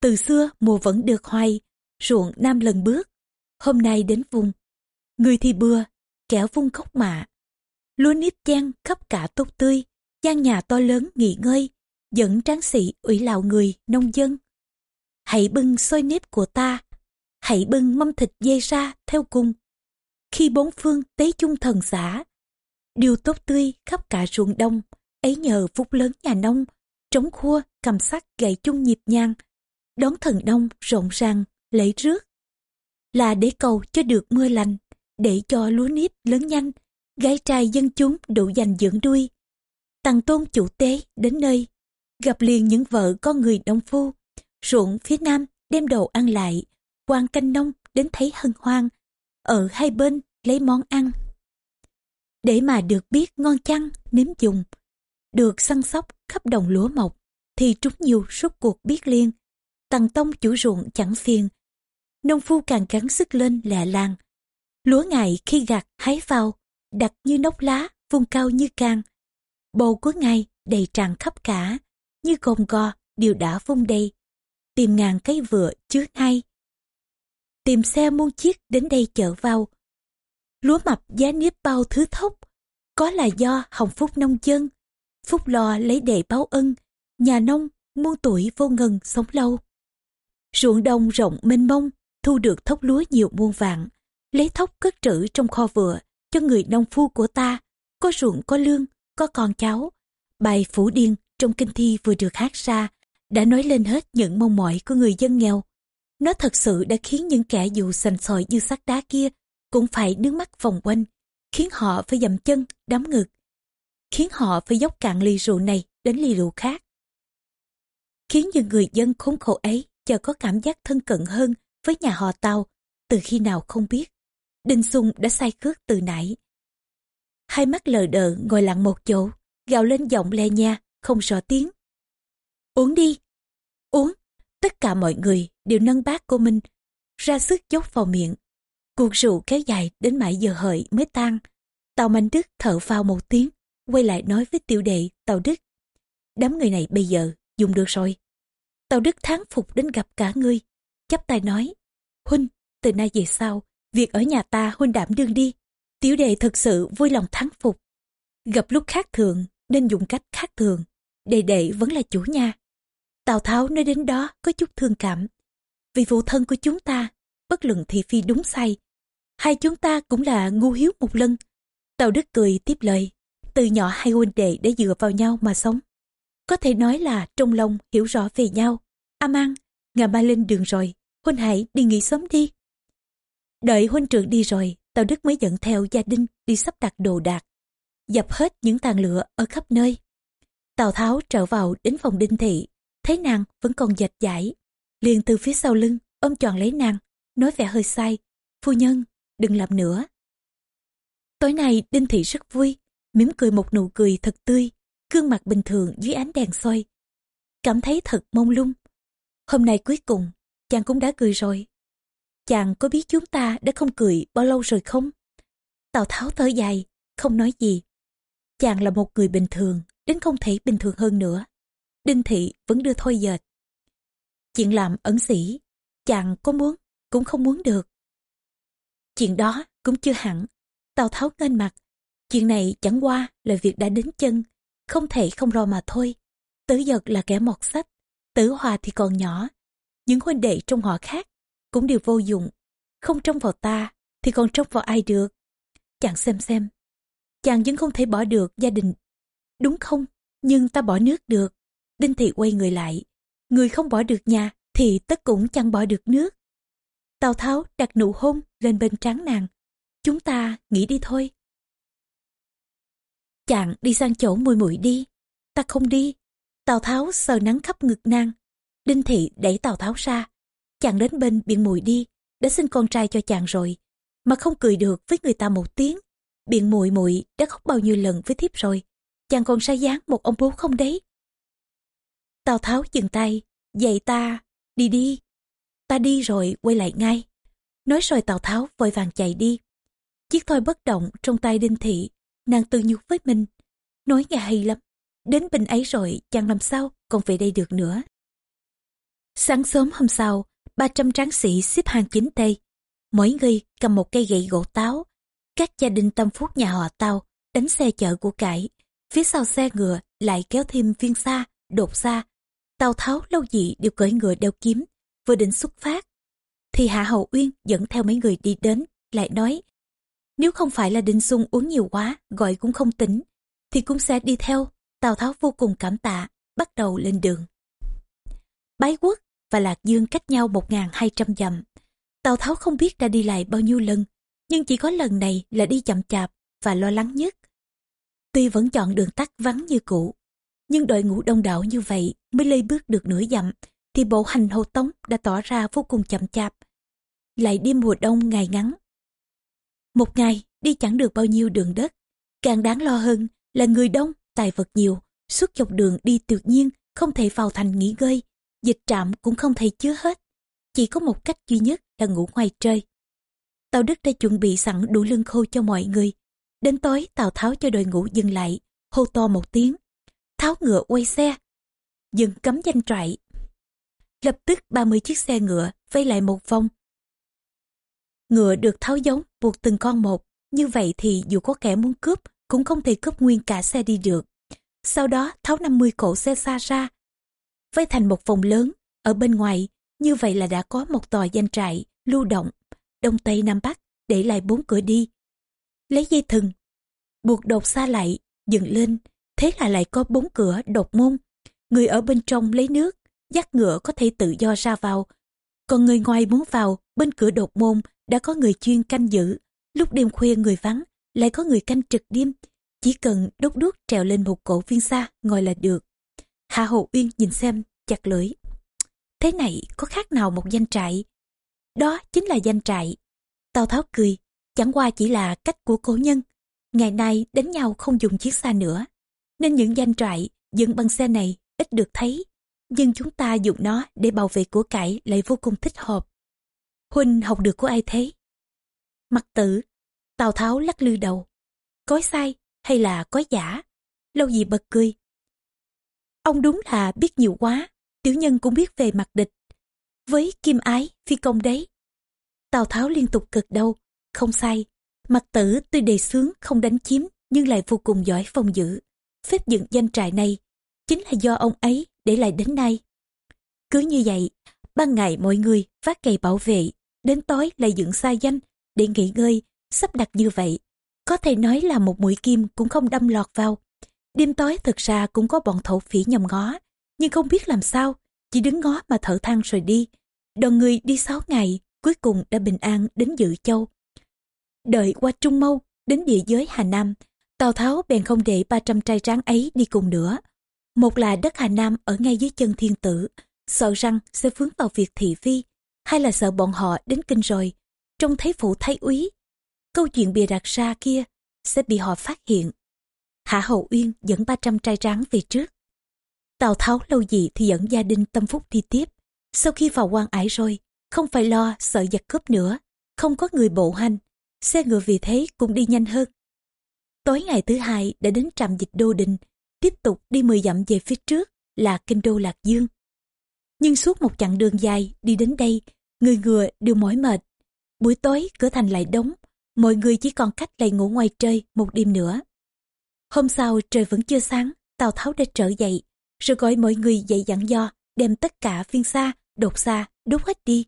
Từ xưa mùa vẫn được hoài, ruộng nam lần bước, hôm nay đến vùng. Người thì bừa, kẻo vung khóc mạ. Lúa nếp chan khắp cả tốt tươi, gian nhà to lớn nghỉ ngơi, dẫn tráng sĩ ủy lạo người, nông dân. Hãy bưng xôi nếp của ta, hãy bưng mâm thịt dây ra theo cùng. Khi bốn phương tế chung thần xã, điều tốt tươi khắp cả ruộng đông, ấy nhờ phúc lớn nhà nông, trống khua, cầm sắt gậy chung nhịp nhang đón thần đông rộn ràng, lễ rước. Là để cầu cho được mưa lành, để cho lúa nếp lớn nhanh, gái trai dân chúng đủ dành dưỡng đuôi. Tăng tôn chủ tế đến nơi, gặp liền những vợ con người đông phu, ruộng phía nam đem đồ ăn lại, quan canh nông đến thấy hân hoan, ở hai bên lấy món ăn. Để mà được biết ngon chăng nếm dùng, được săn sóc khắp đồng lúa mọc, thì trúng nhiều rốt cuộc biết liên. Tằng tông chủ ruộng chẳng phiền, nông phu càng gắng sức lên lẹ làng. Lúa ngài khi gặt hái vào, đặt như nóc lá, vung cao như can. Bầu của ngài đầy tràn khắp cả, như gồng gò đều đã vung đầy. Tìm ngàn cây vựa chứa ngay. Tìm xe muôn chiếc đến đây chở vào. Lúa mập giá nếp bao thứ thốc, có là do hồng phúc nông dân. Phúc lo lấy đệ báo ân, nhà nông muôn tuổi vô ngần sống lâu. Ruộng đông rộng mênh mông, thu được thóc lúa nhiều muôn vạn, lấy thóc cất trữ trong kho vựa cho người nông phu của ta, có ruộng có lương, có con cháu. Bài Phủ Điên trong kinh thi vừa được hát ra, đã nói lên hết những mong mỏi của người dân nghèo. Nó thật sự đã khiến những kẻ dù sành sỏi như sắt đá kia cũng phải nước mắt vòng quanh, khiến họ phải dậm chân, đấm ngực, khiến họ phải dốc cạn ly rượu này đến ly rượu khác. Khiến những người dân khốn khổ ấy chờ có cảm giác thân cận hơn với nhà họ Tàu từ khi nào không biết. Đinh Sung đã say khước từ nãy. Hai mắt lờ đờ ngồi lặng một chỗ, gào lên giọng le nha, không rõ tiếng. Uống đi, uống. Tất cả mọi người đều nâng bát của mình, ra sức dốc vào miệng. Cuộc rượu kéo dài đến mãi giờ hợi mới tan. Tàu Mạnh Đức thở vào một tiếng, quay lại nói với tiểu đệ tào Đức. Đám người này bây giờ dùng được rồi. tào Đức thán phục đến gặp cả ngươi, chắp tay nói. Huynh, từ nay về sau, việc ở nhà ta huynh đảm đương đi. Tiểu đệ thật sự vui lòng thắng phục. Gặp lúc khác thường, nên dùng cách khác thường. Đệ đệ vẫn là chủ nhà. Tào Tháo nói đến đó có chút thương cảm. Vì phụ thân của chúng ta, bất luận thị phi đúng sai, hai chúng ta cũng là ngu hiếu một lần. Tào Đức cười tiếp lời, từ nhỏ hai huynh đệ đã dựa vào nhau mà sống. Có thể nói là trong lòng hiểu rõ về nhau. A Mang, ngà ba lên đường rồi, huynh hãy đi nghỉ sớm đi. Đợi huynh trưởng đi rồi, Tào Đức mới dẫn theo gia đình đi sắp đặt đồ đạc, dập hết những tàn lửa ở khắp nơi. Tào Tháo trở vào đến phòng đinh thị, thấy nàng vẫn còn dệt giải. Liền từ phía sau lưng, ôm tròn lấy nàng, nói vẻ hơi sai. Phu nhân, đừng làm nữa. Tối nay Đinh Thị rất vui, mỉm cười một nụ cười thật tươi, gương mặt bình thường dưới ánh đèn soi. Cảm thấy thật mông lung. Hôm nay cuối cùng, chàng cũng đã cười rồi. Chàng có biết chúng ta đã không cười bao lâu rồi không? Tào Tháo thở dài, không nói gì. Chàng là một người bình thường, đến không thể bình thường hơn nữa. Đinh Thị vẫn đưa thôi dệt. Chuyện làm ẩn sĩ, chàng có muốn, cũng không muốn được. Chuyện đó cũng chưa hẳn. Tào Tháo ngên mặt. Chuyện này chẳng qua là việc đã đến chân, không thể không lo mà thôi. Tử giật là kẻ mọt sách, tử hòa thì còn nhỏ. Những huynh đệ trong họ khác cũng đều vô dụng. Không trông vào ta thì còn trông vào ai được. Chàng xem xem. Chàng vẫn không thể bỏ được gia đình. Đúng không? Nhưng ta bỏ nước được. Đinh thị quay người lại. Người không bỏ được nhà thì tất cũng chẳng bỏ được nước. Tào Tháo đặt nụ hôn lên bên trán nàng. Chúng ta nghĩ đi thôi. Chàng đi sang chỗ mùi mùi đi. Ta không đi. Tào Tháo sờ nắng khắp ngực nang Đinh Thị đẩy Tào Tháo ra. Chàng đến bên biển mùi đi. Đã xin con trai cho chàng rồi. Mà không cười được với người ta một tiếng. Biện mùi mùi đã khóc bao nhiêu lần với thiếp rồi. Chàng còn sai dáng một ông bố không đấy. Tào Tháo dừng tay. Dạy ta. Đi đi ta đi rồi quay lại ngay. Nói rồi Tào Tháo vội vàng chạy đi. Chiếc thoi bất động trong tay Đinh Thị, nàng tự nhủ với mình. Nói nghe hay lắm, đến bên ấy rồi chẳng làm sao còn về đây được nữa. Sáng sớm hôm sau, 300 tráng sĩ xếp hàng chính tây. Mỗi người cầm một cây gậy gỗ táo. Các gia đình tâm phúc nhà họ tao đánh xe chở của cải. Phía sau xe ngựa lại kéo thêm viên xa, đột xa. Tào Tháo lâu dị đều cởi ngựa đeo kiếm, vừa định xuất phát thì hạ hậu uyên dẫn theo mấy người đi đến lại nói nếu không phải là đinh sung uống nhiều quá, gọi cũng không tỉnh thì cũng sẽ đi theo tào tháo vô cùng cảm tạ, bắt đầu lên đường bái quốc và lạc dương cách nhau một hai trăm dặm tào tháo không biết đã đi lại bao nhiêu lần, nhưng chỉ có lần này là đi chậm chạp và lo lắng nhất tuy vẫn chọn đường tắt vắng như cũ, nhưng đội ngũ đông đảo như vậy mới lây bước được nửa dặm, thì bộ hành hầu tống đã tỏ ra vô cùng chậm chạp. Lại đi mùa đông ngày ngắn. Một ngày đi chẳng được bao nhiêu đường đất. Càng đáng lo hơn là người đông, tài vật nhiều, suốt dọc đường đi tự nhiên, không thể vào thành nghỉ ngơi, dịch trạm cũng không thể chứa hết. Chỉ có một cách duy nhất là ngủ ngoài trời. Tàu Đức đã chuẩn bị sẵn đủ lương khô cho mọi người. Đến tối Tào Tháo cho đội ngũ dừng lại, hô to một tiếng. Tháo ngựa quay xe. Dừng cấm danh trại, Lập tức 30 chiếc xe ngựa vây lại một vòng. Ngựa được tháo giống buộc từng con một, như vậy thì dù có kẻ muốn cướp cũng không thể cướp nguyên cả xe đi được. Sau đó tháo 50 cổ xe xa ra, vây thành một vòng lớn, ở bên ngoài, như vậy là đã có một tòa danh trại, lưu động, đông tây nam bắc, để lại bốn cửa đi. Lấy dây thừng, buộc đột xa lại, dừng lên, thế là lại có bốn cửa đột môn. Người ở bên trong lấy nước, dắt ngựa có thể tự do ra vào. Còn người ngoài muốn vào, bên cửa đột môn đã có người chuyên canh giữ. Lúc đêm khuya người vắng, lại có người canh trực đêm. Chỉ cần đốt đuốc trèo lên một cổ viên xa, ngồi là được. Hạ Hồ Uyên nhìn xem, chặt lưỡi. Thế này có khác nào một danh trại? Đó chính là danh trại. Tào Tháo cười, chẳng qua chỉ là cách của cố nhân. Ngày nay đánh nhau không dùng chiếc xa nữa. Nên những danh trại dựng bằng xe này ít được thấy nhưng chúng ta dùng nó để bảo vệ của cải lại vô cùng thích hợp. Huynh học được của ai thế? Mặt tử, Tào Tháo lắc lư đầu. Có sai hay là có giả? Lâu gì bật cười. Ông đúng là biết nhiều quá, tiểu nhân cũng biết về mặt địch. Với kim ái, phi công đấy. Tào Tháo liên tục cực đầu, không sai. Mặt tử tuy đề sướng không đánh chiếm nhưng lại vô cùng giỏi phòng giữ. Phép dựng danh trại này chính là do ông ấy để lại đến nay. Cứ như vậy, ban ngày mọi người phát cày bảo vệ, đến tối lại dựng xa danh để nghỉ ngơi, sắp đặt như vậy. Có thể nói là một mũi kim cũng không đâm lọt vào. Đêm tối thực ra cũng có bọn thổ phỉ nhầm ngó, nhưng không biết làm sao, chỉ đứng ngó mà thở than rồi đi. Đoàn người đi 6 ngày, cuối cùng đã bình an đến Dự Châu. Đợi qua Trung Mâu, đến địa giới Hà Nam, Tào Tháo bèn không để 300 trai tráng ấy đi cùng nữa, một là đất Hà Nam ở ngay dưới chân thiên tử, sợ rằng sẽ vướng vào việc thị phi hay là sợ bọn họ đến kinh rồi, trông thấy phụ thái úy. Câu chuyện bịa đặt ra kia sẽ bị họ phát hiện. Hạ Hậu Uyên dẫn 300 trai tráng về trước. Tào Tháo lâu gì thì dẫn gia đình tâm phúc đi tiếp. Sau khi vào quan ải rồi, không phải lo sợ giặc cướp nữa, không có người bộ hành, xe ngựa vì thế cũng đi nhanh hơn. Tối ngày thứ hai đã đến trạm dịch đô đình, tiếp tục đi 10 dặm về phía trước là kinh đô Lạc Dương. Nhưng suốt một chặng đường dài đi đến đây, người ngựa đều mỏi mệt. Buổi tối cửa thành lại đóng, mọi người chỉ còn cách lại ngủ ngoài trời một đêm nữa. Hôm sau trời vẫn chưa sáng, Tào Tháo đã trở dậy, rồi gọi mọi người dậy dặn do, đem tất cả viên xa, đột xa, đốt hết đi.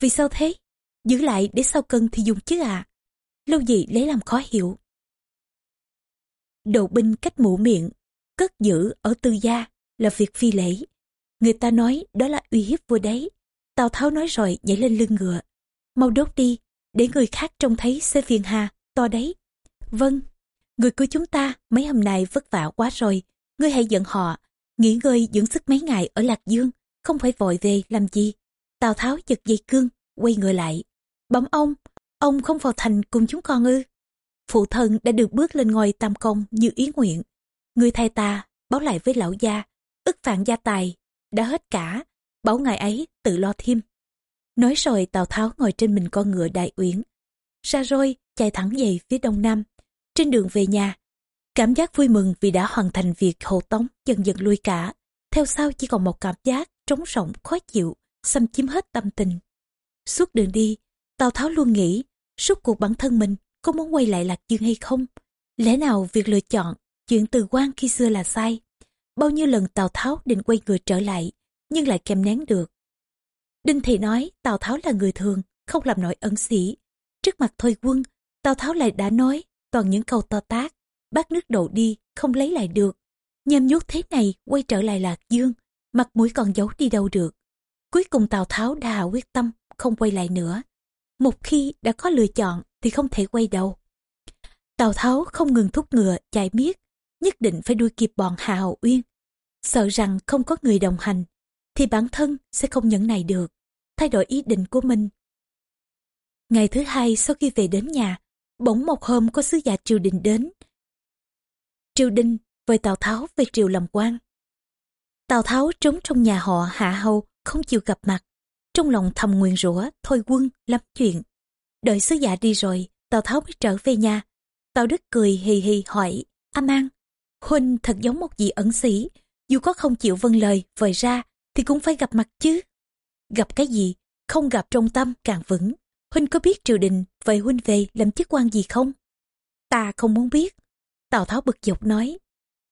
Vì sao thế? Giữ lại để sau cân thì dùng chứ à? Lâu gì lấy làm khó hiểu. Đầu binh cách mũ miệng, cất giữ ở tư gia là việc phi lễ. Người ta nói đó là uy hiếp vua đấy. Tào Tháo nói rồi nhảy lên lưng ngựa. Mau đốt đi, để người khác trông thấy sẽ phiền hà, to đấy. Vâng, người của chúng ta mấy hôm nay vất vả quá rồi. Ngươi hãy giận họ, nghỉ ngơi dưỡng sức mấy ngày ở Lạc Dương, không phải vội về làm gì. Tào Tháo giật dây cương, quay người lại. Bấm ông, ông không vào thành cùng chúng con ư. Phụ thân đã được bước lên ngôi tam công như ý nguyện. Người thay ta báo lại với lão gia, ức vạn gia tài, đã hết cả, bảo ngài ấy tự lo thêm. Nói rồi Tào Tháo ngồi trên mình con ngựa đại uyển. Ra rồi, chạy thẳng về phía đông nam. Trên đường về nhà, cảm giác vui mừng vì đã hoàn thành việc hộ tống dần dần lui cả. Theo sau chỉ còn một cảm giác trống rỗng khó chịu, xâm chiếm hết tâm tình. Suốt đường đi, Tào Tháo luôn nghĩ, suốt cuộc bản thân mình có muốn quay lại Lạc Dương hay không? Lẽ nào việc lựa chọn chuyện từ quan khi xưa là sai? Bao nhiêu lần Tào Tháo định quay người trở lại, nhưng lại kèm nén được. Đinh Thị nói Tào Tháo là người thường, không làm nổi ẩn sĩ. Trước mặt Thôi Quân, Tào Tháo lại đã nói toàn những câu to tác, bát nước đổ đi, không lấy lại được. Nhâm nhuốc thế này quay trở lại Lạc Dương, mặt mũi còn giấu đi đâu được. Cuối cùng Tào Tháo đã quyết tâm không quay lại nữa. Một khi đã có lựa chọn thì không thể quay đầu. Tào Tháo không ngừng thúc ngựa chạy miết, nhất định phải đuổi kịp bọn Hà Hậu Uyên. Sợ rằng không có người đồng hành, thì bản thân sẽ không nhẫn này được, thay đổi ý định của mình. Ngày thứ hai sau khi về đến nhà, bỗng một hôm có sứ giả triều đình đến. Triều đình với Tào Tháo về triều làm quan. Tào Tháo trốn trong nhà họ Hạ Hầu, không chịu gặp mặt. Trong lòng thầm nguyền rủa thôi quân, lắm chuyện. Đợi sứ giả đi rồi, Tào Tháo mới trở về nhà. Tào Đức cười hì hì hỏi, A Mang, Huynh thật giống một vị ẩn sĩ, dù có không chịu vâng lời, vời ra, thì cũng phải gặp mặt chứ. Gặp cái gì, không gặp trong tâm càng vững. Huynh có biết triều đình vậy Huynh về làm chức quan gì không? Ta không muốn biết. Tào Tháo bực dọc nói.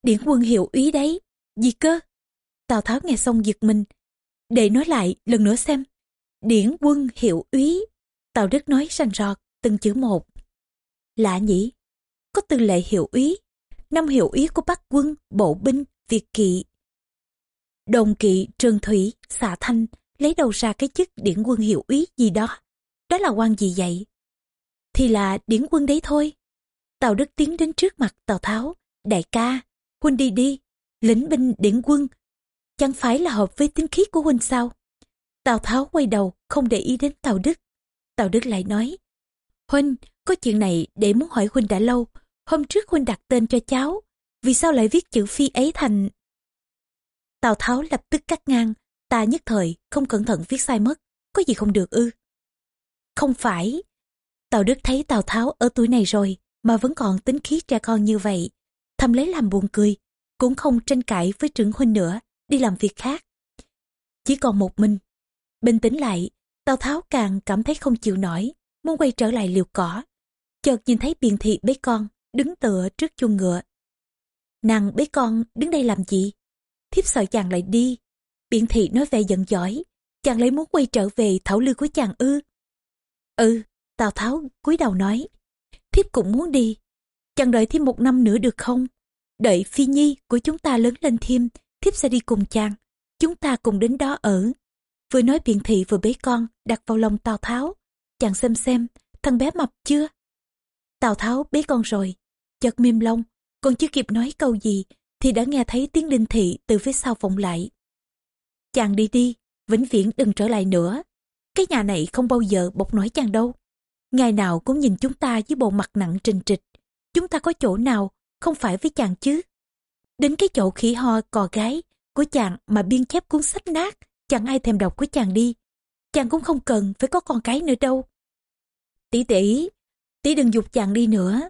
Điển quân hiệu ý đấy. Gì cơ? Tào Tháo nghe xong giật mình. Để nói lại lần nữa xem. Điển quân hiệu úy. Tào Đức nói rành rọt, từng chữ một. Lạ nhỉ? Có tư lệ hiệu úy. Năm hiệu úy của Bắc quân, bộ binh, việt kỵ. Đồng kỵ, trường thủy, xạ thanh, lấy đầu ra cái chức điển quân hiệu úy gì đó. Đó là quan gì vậy? Thì là điển quân đấy thôi. Tào Đức tiến đến trước mặt Tào Tháo. Đại ca, huynh đi đi, lính binh điển quân. Chẳng phải là hợp với tính khí của huynh sao? Tào Tháo quay đầu, không để ý đến Tào Đức. Tào Đức lại nói, Huynh, có chuyện này để muốn hỏi Huynh đã lâu. Hôm trước Huynh đặt tên cho cháu, vì sao lại viết chữ phi ấy thành... Tào Tháo lập tức cắt ngang, ta nhất thời, không cẩn thận viết sai mất, có gì không được ư? Không phải. Tào Đức thấy Tào Tháo ở tuổi này rồi, mà vẫn còn tính khí trẻ con như vậy. Thầm lấy làm buồn cười, cũng không tranh cãi với trưởng huynh nữa, đi làm việc khác. Chỉ còn một mình. Bình tĩnh lại, Tào Tháo càng cảm thấy không chịu nổi, muốn quay trở lại liều cỏ. Chợt nhìn thấy biện thị bế con, đứng tựa trước chuông ngựa. Nàng bế con đứng đây làm gì? Thiếp sợ chàng lại đi. Biện thị nói về giận dỗi, chàng lấy muốn quay trở về thảo lư của chàng ư. Ừ, Tào Tháo cúi đầu nói. Thiếp cũng muốn đi. Chàng đợi thêm một năm nữa được không? Đợi Phi Nhi của chúng ta lớn lên thêm, thiếp sẽ đi cùng chàng. Chúng ta cùng đến đó ở. Vừa nói biện thị vừa bế con, đặt vào lòng Tào Tháo. Chàng xem xem, thằng bé mập chưa? Tào Tháo bế con rồi, chợt mềm lông, còn chưa kịp nói câu gì, thì đã nghe thấy tiếng đinh thị từ phía sau vọng lại. Chàng đi đi, vĩnh viễn đừng trở lại nữa. cái nhà này không bao giờ bộc nổi chàng đâu. Ngày nào cũng nhìn chúng ta với bộ mặt nặng trình trịch. Chúng ta có chỗ nào không phải với chàng chứ? Đến cái chỗ khỉ ho cò gái của chàng mà biên chép cuốn sách nát, chẳng ai thèm đọc của chàng đi. Chàng cũng không cần phải có con cái nữa đâu. Tỷ tỷ, tỷ đừng dục chàng đi nữa.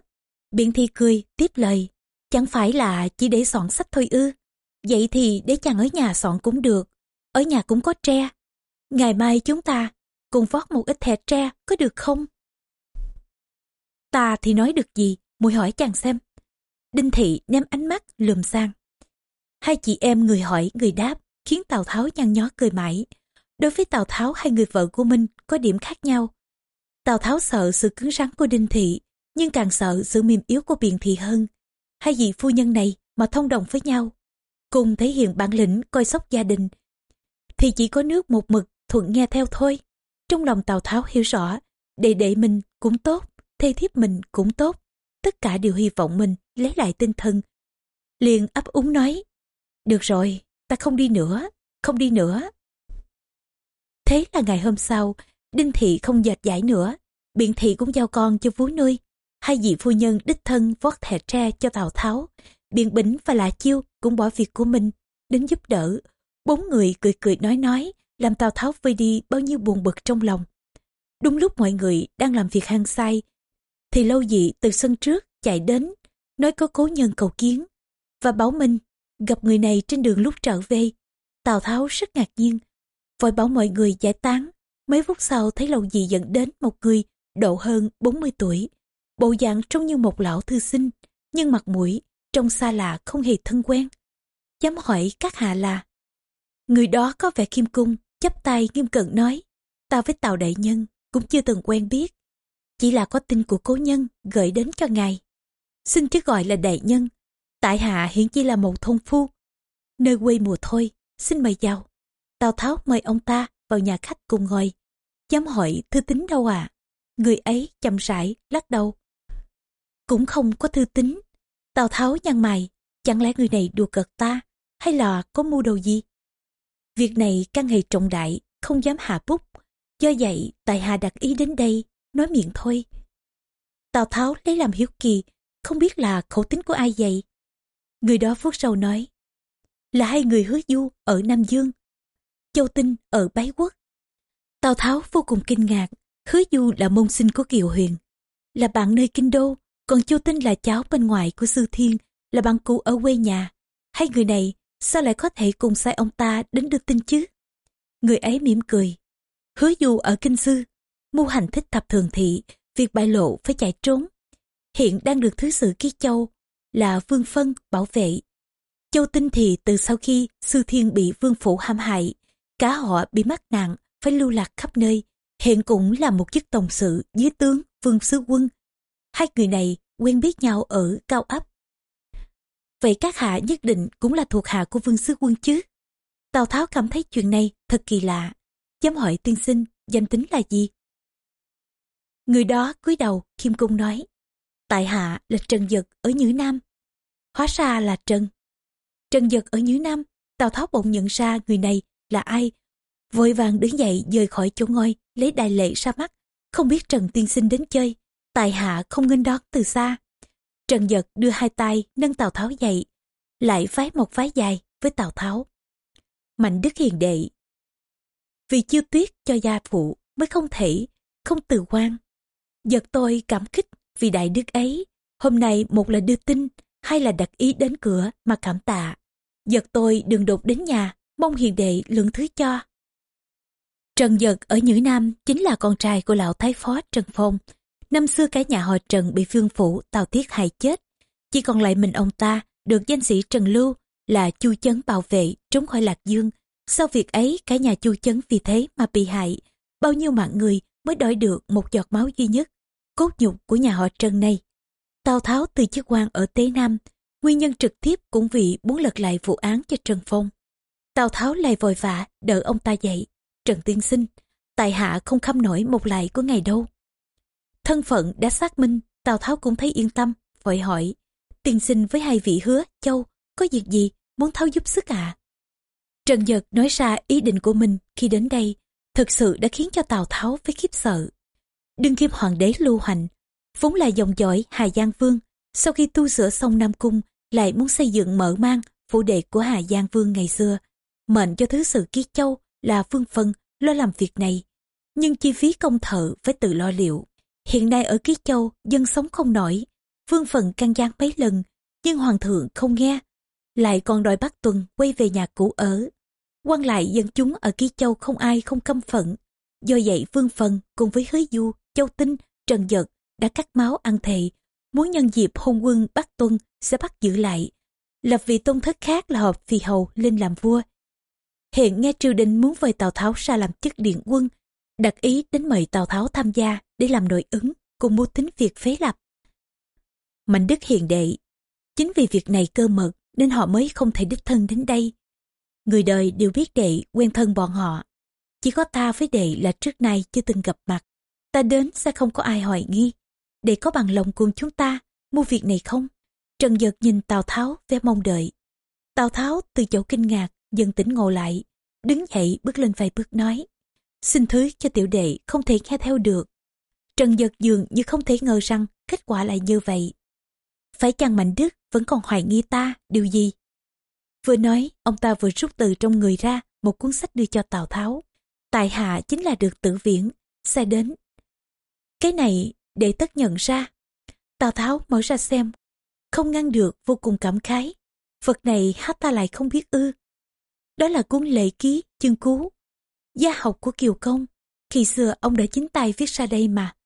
Biện thi cười, tiếp lời. Chẳng phải là chỉ để soạn sách thôi ư. Vậy thì để chàng ở nhà soạn cũng được. Ở nhà cũng có tre. Ngày mai chúng ta cùng vót một ít thẻ tre có được không? Ta thì nói được gì, mùi hỏi chàng xem. Đinh Thị ném ánh mắt lườm sang. Hai chị em người hỏi người đáp khiến Tào Tháo nhăn nhó cười mãi. Đối với Tào Tháo hai người vợ của Minh có điểm khác nhau. Tào Tháo sợ sự cứng rắn của Đinh Thị, nhưng càng sợ sự mềm yếu của Biện Thị hơn. Hai vị phu nhân này mà thông đồng với nhau, cùng thể hiện bản lĩnh coi sóc gia đình, thì chỉ có nước một mực thuận nghe theo thôi. Trong lòng Tào Tháo hiểu rõ, đệ đệ mình cũng tốt, thê thiếp mình cũng tốt. Tất cả đều hy vọng mình lấy lại tinh thần. Liền ấp úng nói, được rồi, ta không đi nữa, không đi nữa. Thế là ngày hôm sau, Đinh Thị không dệt giải nữa, Biện Thị cũng giao con cho vú nuôi. Hai vị phu nhân đích thân vót thẻ tre cho Tào Tháo. Biện Bính và Lạ Chiêu cũng bỏ việc của mình, đến giúp đỡ. Bốn người cười cười nói nói, làm Tào Tháo vơi đi bao nhiêu buồn bực trong lòng. Đúng lúc mọi người đang làm việc hăng say, thì lâu dị từ sân trước chạy đến, nói có cố nhân cầu kiến. Và báo Minh, gặp người này trên đường lúc trở về. Tào Tháo rất ngạc nhiên, vội bảo mọi người giải tán. Mấy phút sau thấy lâu dị dẫn đến một người độ hơn 40 tuổi. Bộ dạng trông như một lão thư sinh, nhưng mặt mũi trông xa lạ không hề thân quen. Dám hỏi các hạ là Người đó có vẻ kim cung, chắp tay nghiêm cận nói, ta với Tào Đại Nhân cũng chưa từng quen biết. Chỉ là có tin của cố nhân gửi đến cho ngài. Xin chứ gọi là đại nhân. Tại hạ hiện chỉ là một thôn phu. Nơi quê mùa thôi, xin mời vào. Tào Tháo mời ông ta vào nhà khách cùng ngồi. Dám hỏi thư tính đâu à? Người ấy chậm rãi lắc đầu. Cũng không có thư tính. Tào Tháo nhăn mày, chẳng lẽ người này đùa cợt ta, hay là có mưu đồ gì? Việc này căn hệ trọng đại, không dám hạ bút. Do vậy, tài hạ đặt ý đến đây, nói miệng thôi. Tào Tháo lấy làm hiếu kỳ, không biết là khẩu tính của ai vậy. Người đó phút sau nói, là hai người hứa du ở Nam Dương, Châu Tinh ở Bái Quốc. Tào Tháo vô cùng kinh ngạc, hứa du là môn sinh của Kiều Huyền, là bạn nơi Kinh Đô, còn Châu Tinh là cháu bên ngoài của Sư Thiên, là bạn cũ ở quê nhà. Hai người này sao lại có thể cùng sai ông ta đến đưa tin chứ? Người ấy mỉm cười. Hứa dù ở kinh sư, mưu hành thích thập thường thị, việc bại lộ phải chạy trốn. Hiện đang được thứ sử ký châu là Vương Phân bảo vệ. Châu Tinh thì từ sau khi Sư Thiên bị Vương Phủ hãm hại, cả họ bị mắc nạn, phải lưu lạc khắp nơi. Hiện cũng là một chức tổng sự dưới tướng Vương Sứ Quân. Hai người này quen biết nhau ở Cao Ấp. Vậy các hạ nhất định cũng là thuộc hạ của Vương Sứ Quân chứ? Tào Tháo cảm thấy chuyện này thật kỳ lạ. Dám hỏi tiên sinh, danh tính là gì? Người đó cúi đầu, khiêm cung nói. Tại hạ là Trần Dật ở Nhữ Nam. Hóa ra là Trần. Trần Dật ở Nhữ Nam, Tào Tháo bỗng nhận ra người này là ai. Vội vàng đứng dậy rời khỏi chỗ ngôi, lấy đại lệ ra mắt. Không biết Trần tiên sinh đến chơi. Tài hạ không nghênh đón từ xa. Trần giật đưa hai tay nâng Tào Tháo dậy, lại vái một vái dài với Tào Tháo. Mạnh Đức Hiền Đệ Vì chiêu tuyết cho gia phụ mới không thể, không từ quan. Giật tôi cảm kích vì đại đức ấy. Hôm nay một là đưa tin, hai là đặt ý đến cửa mà cảm tạ. Giật tôi đừng đột đến nhà, mong hiền đệ lượng thứ cho. Trần Giật ở Nhữ Nam chính là con trai của lão thái phó Trần Phong. Năm xưa cả nhà họ Trần bị vương phủ Tào Tiết hại chết. Chỉ còn lại mình ông ta được danh sĩ Trần Lưu là Chu Chấn bảo vệ trốn khỏi Lạc Dương. Sau việc ấy cả nhà Chu Chấn vì thế mà bị hại. Bao nhiêu mạng người mới đổi được một giọt máu duy nhất cốt nhục của nhà họ Trần này. Tào Tháo từ chức quan ở Tế Nam, nguyên nhân trực tiếp cũng vì muốn lật lại vụ án cho Trần Phong. Tào Tháo lại vội vã đỡ ông ta dậy. Trần Tiên Sinh, tại hạ không khăm nổi một lại của ngày đâu. Thân phận đã xác minh, Tào Tháo cũng thấy yên tâm, vội hỏi. tiền sinh với hai vị hứa, châu, có việc gì, muốn tháo giúp sức à? Trần Dật nói ra ý định của mình khi đến đây, thực sự đã khiến cho Tào Tháo phải khiếp sợ. Đương kim hoàng đế lưu hành, vốn là dòng dõi Hà Giang Vương, sau khi tu sửa xong Nam Cung, lại muốn xây dựng mở mang phủ đệ của Hà Giang Vương ngày xưa. Mệnh cho thứ sự ký Châu là Vương Phân lo làm việc này, nhưng chi phí công thợ phải tự lo liệu. Hiện nay ở ký Châu, dân sống không nổi, Vương Phần căn gian mấy lần, nhưng Hoàng thượng không nghe, lại còn đòi bắt Tuần quay về nhà cũ ở. quan lại dân chúng ở Ký Châu không ai không căm phận. Do vậy Vương Phần cùng với Hứa Du, Châu Tinh, Trần Dật đã cắt máu ăn thề, muốn nhân dịp hôn quân bắt Tuân sẽ bắt giữ lại. Lập vị tôn thất khác là hợp phi hầu lên làm vua. Hiện nghe triều đình muốn mời Tào Tháo ra làm chức điện quân, đặt ý đến mời Tào Tháo tham gia để làm nội ứng cùng mưu tính việc phế lập. Mạnh Đức hiền đệ, chính vì việc này cơ mật nên họ mới không thể đích thân đến đây. Người đời đều biết đệ quen thân bọn họ. Chỉ có ta với đệ là trước nay chưa từng gặp mặt. Ta đến sẽ không có ai hoài nghi. Đệ có bằng lòng cùng chúng ta mua việc này không? Trần giật nhìn Tào Tháo vẻ mong đợi. Tào Tháo từ chỗ kinh ngạc, dần tỉnh ngộ lại. Đứng dậy bước lên vài bước nói. Xin thứ cho tiểu đệ không thể nghe theo được. Trần Giật dường như không thể ngờ rằng kết quả lại như vậy. Phải chăng Mạnh Đức vẫn còn hoài nghi ta điều gì? Vừa nói, ông ta vừa rút từ trong người ra một cuốn sách đưa cho Tào Tháo. Tại hạ chính là được tự viễn, sai đến. Cái này để tất nhận ra. Tào Tháo mở ra xem, không ngăn được vô cùng cảm khái. Vật này hát ta lại không biết ư. Đó là cuốn lệ ký, chương cú, gia học của Kiều Công. Khi xưa ông đã chính tay viết ra đây mà.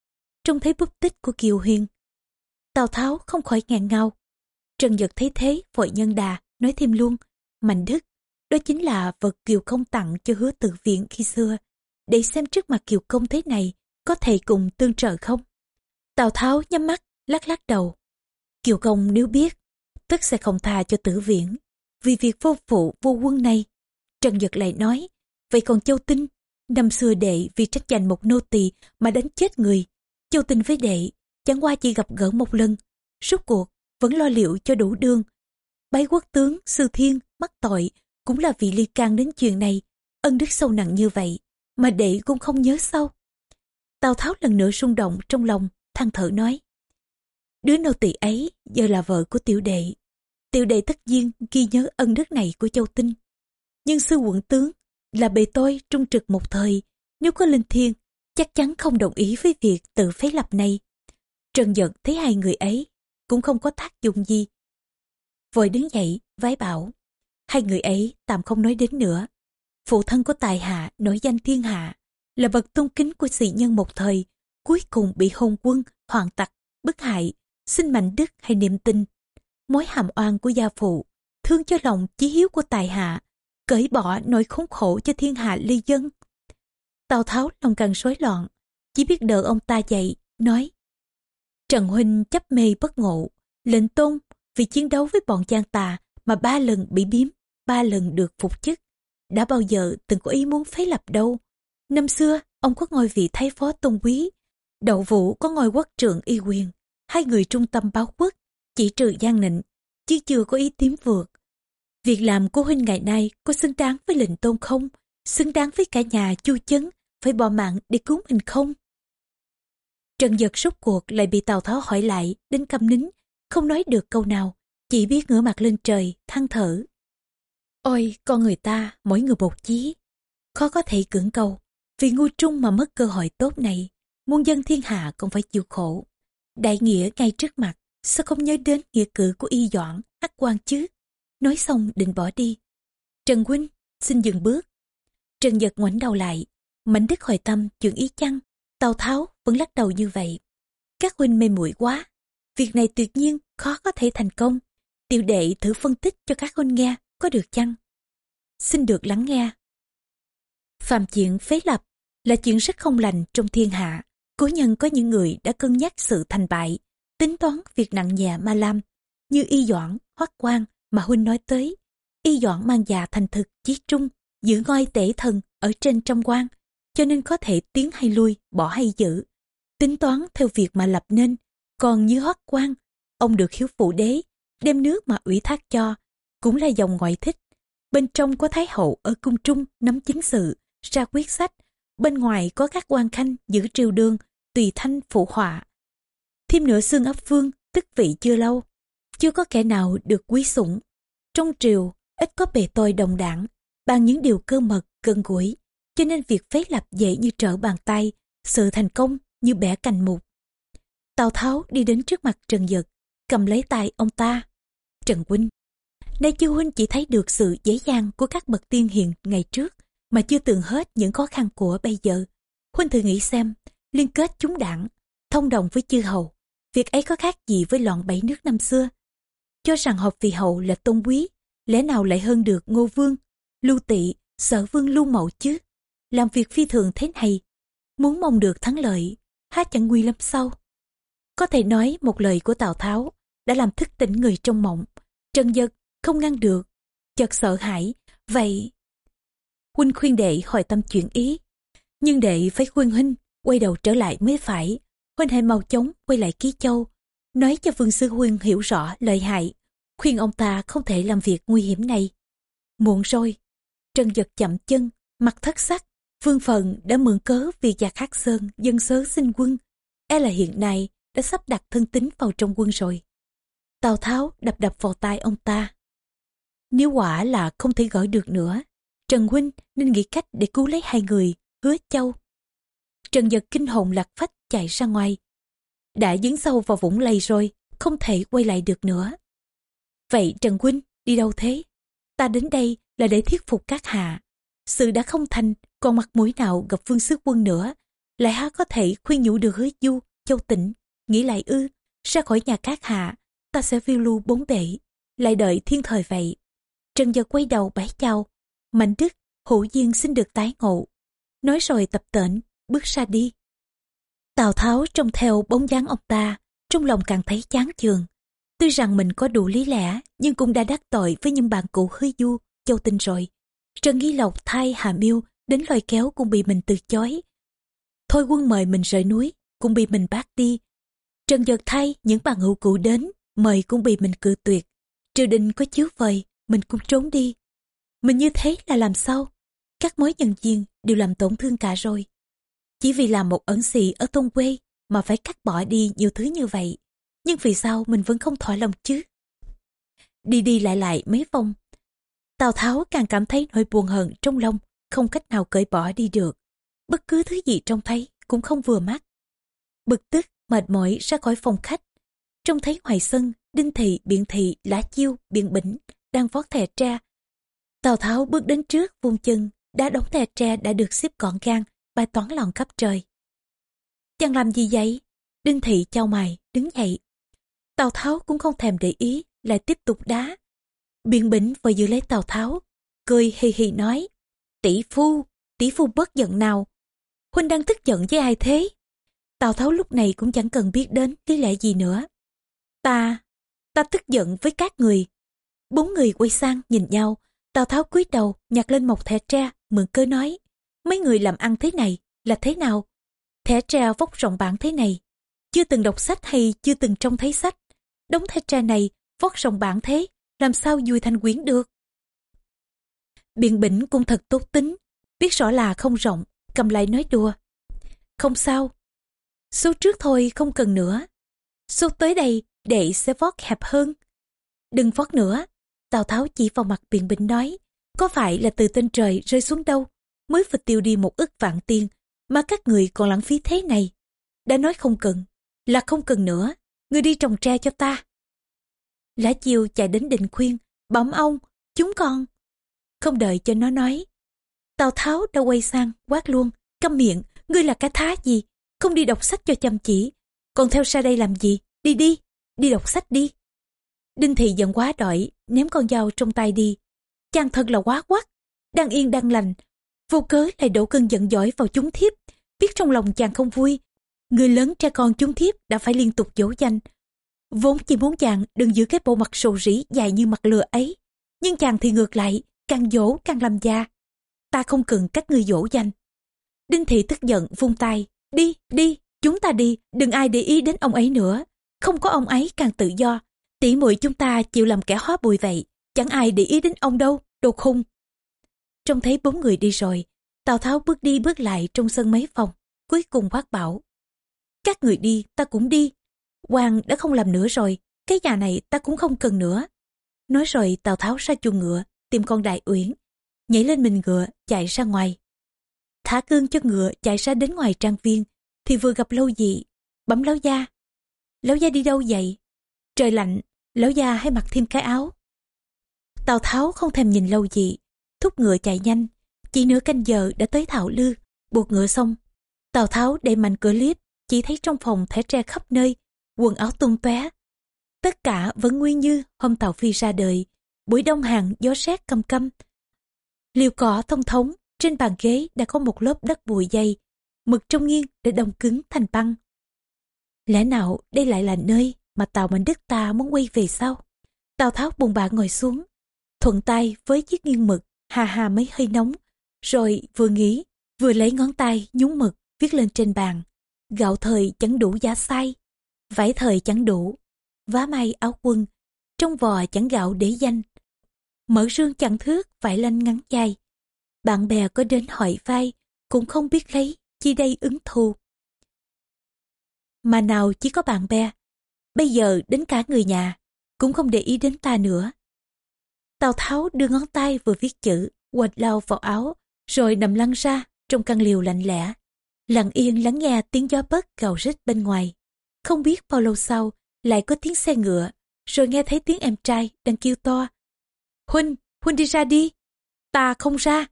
Trông thấy bút tích của Kiều Huyền. Tào Tháo không khỏi ngàn ngao Trần Dật thấy thế, vội nhân đà, nói thêm luôn. Mạnh Đức, đó chính là vật Kiều Công tặng cho hứa tự viện khi xưa. Để xem trước mặt Kiều Công thế này, có thể cùng tương trợ không? Tào Tháo nhắm mắt, lắc lắc đầu. Kiều Công nếu biết, tức sẽ không tha cho tử Viễn Vì việc vô phụ vô quân này, Trần Dật lại nói, vậy còn Châu Tinh, năm xưa đệ vì trách giành một nô tỳ mà đánh chết người. Châu Tinh với đệ, chẳng qua chỉ gặp gỡ một lần. Rốt cuộc, vẫn lo liệu cho đủ đương. Bái quốc tướng, sư thiên, mắc tội, cũng là vì liên can đến chuyện này. Ân đức sâu nặng như vậy, mà đệ cũng không nhớ sau. Tào Tháo lần nữa rung động trong lòng, than thở nói. Đứa nô tỳ ấy giờ là vợ của tiểu đệ. Tiểu đệ tất nhiên ghi nhớ ân đức này của Châu Tinh. Nhưng sư quận tướng là bề tôi trung trực một thời, nếu có linh thiên, chắc chắn không đồng ý với việc tự phế lập này. Trần giật thấy hai người ấy cũng không có tác dụng gì. Vội đứng dậy, vái bảo. Hai người ấy tạm không nói đến nữa. Phụ thân của tài hạ nổi danh thiên hạ, là vật tôn kính của sĩ nhân một thời, cuối cùng bị hôn quân, hoàng tặc, bức hại, xin mạnh đức hay niệm tin. Mối hàm oan của gia phụ, thương cho lòng chí hiếu của tài hạ, cởi bỏ nỗi khốn khổ cho thiên hạ ly dân. Tào Tháo lòng càng rối loạn, chỉ biết đợi ông ta dậy, nói Trần Huynh chấp mê bất ngộ, lệnh tôn vì chiến đấu với bọn gian tà mà ba lần bị biếm, ba lần được phục chức. Đã bao giờ từng có ý muốn phế lập đâu. Năm xưa, ông có ngôi vị thái phó tôn quý, đậu vũ có ngôi quốc trưởng y quyền, hai người trung tâm báo quốc, chỉ trừ gian nịnh, chứ chưa có ý tím vượt. Việc làm của huynh ngày nay có xứng đáng với lệnh tôn không? Xứng đáng với cả nhà chu chấn, phải bỏ mạng để cứu mình không? Trần giật rốt cuộc lại bị Tào Tháo hỏi lại, đến câm nín, không nói được câu nào, chỉ biết ngửa mặt lên trời, than thở. Ôi, con người ta, mỗi người một chí, khó có thể cưỡng cầu, vì ngu trung mà mất cơ hội tốt này, muôn dân thiên hạ còn phải chịu khổ. Đại nghĩa ngay trước mặt, sao không nhớ đến nghĩa cử của y doãn, hắc quan chứ? Nói xong định bỏ đi. Trần Huynh, xin dừng bước. Trần giật ngoảnh đầu lại, mảnh đức hồi tâm chuyện ý chăng, Tào Tháo vẫn lắc đầu như vậy. Các huynh mê muội quá. Việc này tuyệt nhiên khó có thể thành công. Tiểu đệ thử phân tích cho các huynh nghe, có được chăng? Xin được lắng nghe. Phạm chuyện phế lập là chuyện rất không lành trong thiên hạ. Cố nhân có những người đã cân nhắc sự thành bại, tính toán việc nặng nhẹ ma lam, như y doãn, hoắc quan mà huynh nói tới. Y doãn mang già thành thực, chí trung, giữ ngôi tể thần ở trên trong quan, cho nên có thể tiến hay lui, bỏ hay giữ. Tính toán theo việc mà lập nên, còn như hoắc quan, ông được hiếu phụ đế, đem nước mà ủy thác cho, cũng là dòng ngoại thích. Bên trong có Thái hậu ở cung trung nắm chính sự, ra quyết sách, bên ngoài có các quan khanh giữ triều đường, tùy thanh phụ họa. Thêm nữa xương ấp vương, tức vị chưa lâu, chưa có kẻ nào được quý sủng. Trong triều, ít có bề tôi đồng đảng, bằng những điều cơ mật, gần gũi, cho nên việc phế lập dễ như trở bàn tay, sự thành công như bẻ cành mục. Tào Tháo đi đến trước mặt Trần Dật, cầm lấy tay ông ta. Trần Huynh, nay chư Huynh chỉ thấy được sự dễ dàng của các bậc tiên hiền ngày trước, mà chưa từng hết những khó khăn của bây giờ. Huynh thử nghĩ xem, liên kết chúng đảng, thông đồng với chư hầu, việc ấy có khác gì với loạn bảy nước năm xưa. Cho rằng học vì hậu là tôn quý, lẽ nào lại hơn được ngô vương, lưu tị, sở vương lưu mậu chứ? Làm việc phi thường thế này, muốn mong được thắng lợi, há chẳng nguy lắm sau. Có thể nói một lời của Tào Tháo đã làm thức tỉnh người trong mộng. Trần Dật không ngăn được, chợt sợ hãi, vậy... Huynh khuyên đệ hồi tâm chuyển ý. Nhưng đệ phải khuyên huynh, quay đầu trở lại mới phải. Huynh hãy mau chóng quay lại ký châu, nói cho Vương Sư Huynh hiểu rõ lợi hại, khuyên ông ta không thể làm việc nguy hiểm này. Muộn rồi, Trần Dật chậm chân, mặt thất sắc, Vương Phần đã mượn cớ việc giặc Hắc Sơn dân sớ xin quân, e là hiện nay đã sắp đặt thân tín vào trong quân rồi. Tào Tháo đập đập vào tai ông ta. Nếu quả là không thể gỡ được nữa, Trần Huynh nên nghĩ cách để cứu lấy hai người, hứa châu. Trần Giật kinh hồn lạc phách chạy ra ngoài. Đã dấn sâu vào vũng lầy rồi, không thể quay lại được nữa. Vậy Trần Huynh đi đâu thế? Ta đến đây là để thuyết phục các hạ. Sự đã không thành, còn mặt mũi nào gặp vương sức quân nữa. Lại há có thể khuyên nhủ được hứa du, châu tỉnh nghĩ lại ư, ra khỏi nhà cát hạ, ta sẽ phiêu lưu bốn bể, lại đợi thiên thời vậy. Trần Giật quay đầu bái chào, Mạnh Đức, hữu duyên xin được tái ngộ. Nói rồi tập tễnh, bước ra đi. Tào Tháo trông theo bóng dáng ông ta, trong lòng càng thấy chán chường. Tuy rằng mình có đủ lý lẽ, nhưng cũng đã đắc tội với những bạn cũ hứa du, châu tinh rồi. Trần Nghi Lộc thay Hà Miêu đến lôi kéo cũng bị mình từ chối. Thôi quân mời mình rời núi, cũng bị mình bác đi. Trần Giật thay những bạn hữu cũ đến, mời cũng bị mình cự tuyệt. Triều đình có chiếu vời, mình cũng trốn đi. Mình như thế là làm sao? Các mối nhân duyên đều làm tổn thương cả rồi. Chỉ vì làm một ẩn sĩ ở thôn quê mà phải cắt bỏ đi nhiều thứ như vậy. Nhưng vì sao mình vẫn không thỏa lòng chứ? Đi đi lại lại mấy vòng. Tào Tháo càng cảm thấy nỗi buồn hận trong lòng, không cách nào cởi bỏ đi được. Bất cứ thứ gì trông thấy cũng không vừa mắt. Bực tức, mệt mỏi ra khỏi phòng khách. Trông thấy ngoài sân, đinh thị, biện thị, lá chiêu, biện bỉnh đang vót thè tra Tào Tháo bước đến trước vung chân, đã đóng thè tre đã được xếp gọn gàng, bài toán lòn khắp trời. Chàng làm gì vậy? Đinh Thị trao mày, đứng dậy. Tào Tháo cũng không thèm để ý, lại tiếp tục đá biên bỉnh vừa giữ lấy Tào Tháo, cười hì hì nói, tỷ phu, tỷ phu bất giận nào. Huynh đang tức giận với ai thế? Tào Tháo lúc này cũng chẳng cần biết đến lý lẽ gì nữa. Ta, ta tức giận với các người. Bốn người quay sang nhìn nhau, Tào Tháo cúi đầu nhặt lên một thẻ tre, mượn cơ nói. Mấy người làm ăn thế này là thế nào? Thẻ tre vóc rộng bản thế này. Chưa từng đọc sách hay chưa từng trông thấy sách. Đống thẻ tre này vóc rộng bản thế, làm sao vui thanh quyến được? Biện bỉnh cũng thật tốt tính, biết rõ là không rộng, cầm lại nói đùa. Không sao, số trước thôi không cần nữa. Số tới đây đệ sẽ vót hẹp hơn. Đừng vót nữa, Tào Tháo chỉ vào mặt biện Bỉnh nói, có phải là từ tên trời rơi xuống đâu, mới phải tiêu đi một ức vạn tiền, mà các người còn lãng phí thế này. Đã nói không cần, là không cần nữa, người đi trồng tre cho ta. Lã chiều chạy đến định khuyên, bẩm ông, chúng con. Không đợi cho nó nói. Tào Tháo đã quay sang, quát luôn, câm miệng, ngươi là cái thá gì, không đi đọc sách cho chăm chỉ, còn theo xa đây làm gì, đi đi, đi đọc sách đi. Đinh Thị giận quá đỏi, ném con dao trong tay đi. Chàng thật là quá quắc, đang yên đang lành. Vô cớ lại đổ cơn giận dỗi vào chúng thiếp, biết trong lòng chàng không vui. Người lớn trẻ con chúng thiếp đã phải liên tục dỗ danh. Vốn chỉ muốn chàng đừng giữ cái bộ mặt sầu rỉ dài như mặt lừa ấy. Nhưng chàng thì ngược lại, càng dỗ càng làm già. Ta không cần các người dỗ danh. Đinh Thị tức giận vung tay. Đi, đi, chúng ta đi, đừng ai để ý đến ông ấy nữa. Không có ông ấy càng tự do, tỷ muội chúng ta chịu làm kẻ hóa bùi vậy chẳng ai để ý đến ông đâu đồ khung trông thấy bốn người đi rồi Tào Tháo bước đi bước lại trong sân mấy phòng, cuối cùng quát bảo. Các người đi, ta cũng đi quan đã không làm nữa rồi, cái nhà này ta cũng không cần nữa. Nói rồi Tào Tháo ra chuồng ngựa, tìm con đại uyển, nhảy lên mình ngựa, chạy ra ngoài. Thả cương cho ngựa chạy ra đến ngoài trang viên, thì vừa gặp lâu dị, bấm lão gia. Lão gia đi đâu vậy? Trời lạnh, lão gia hãy mặc thêm cái áo. Tào Tháo không thèm nhìn lâu dị, thúc ngựa chạy nhanh, chỉ nửa canh giờ đã tới Thảo Lư, buộc ngựa xong. Tào Tháo đẩy mạnh cửa liếp, chỉ thấy trong phòng thẻ tre khắp nơi, quần áo tung tóe. Tất cả vẫn nguyên như hôm tàu Phi ra đời, buổi đông hàng gió rét căm căm. Liều cỏ thông thống, trên bàn ghế đã có một lớp đất bụi dày, mực trong nghiêng để đông cứng thành băng. Lẽ nào đây lại là nơi mà tàu Mạnh Đức ta muốn quay về sau? Tào Tháo buồn bã ngồi xuống, thuận tay với chiếc nghiêng mực, hà hà mấy hơi nóng, rồi vừa nghĩ, vừa lấy ngón tay nhúng mực viết lên trên bàn. Gạo thời chẳng đủ giá sai, vải thời chẳng đủ, vá may áo quân, trong vò chẳng gạo để danh. Mở rương chẳng thước, vải lanh ngắn dài. Bạn bè có đến hỏi vai, cũng không biết lấy, chi đây ứng thù. Mà nào chỉ có bạn bè, bây giờ đến cả người nhà, cũng không để ý đến ta nữa. Tào Tháo đưa ngón tay vừa viết chữ, quạch lao vào áo, rồi nằm lăn ra trong căn liều lạnh lẽ. Lặng yên lắng nghe tiếng gió bấc gào rít bên ngoài. Không biết bao lâu sau, lại có tiếng xe ngựa, rồi nghe thấy tiếng em trai đang kêu to. Huynh, Huynh đi ra đi. Ta không ra.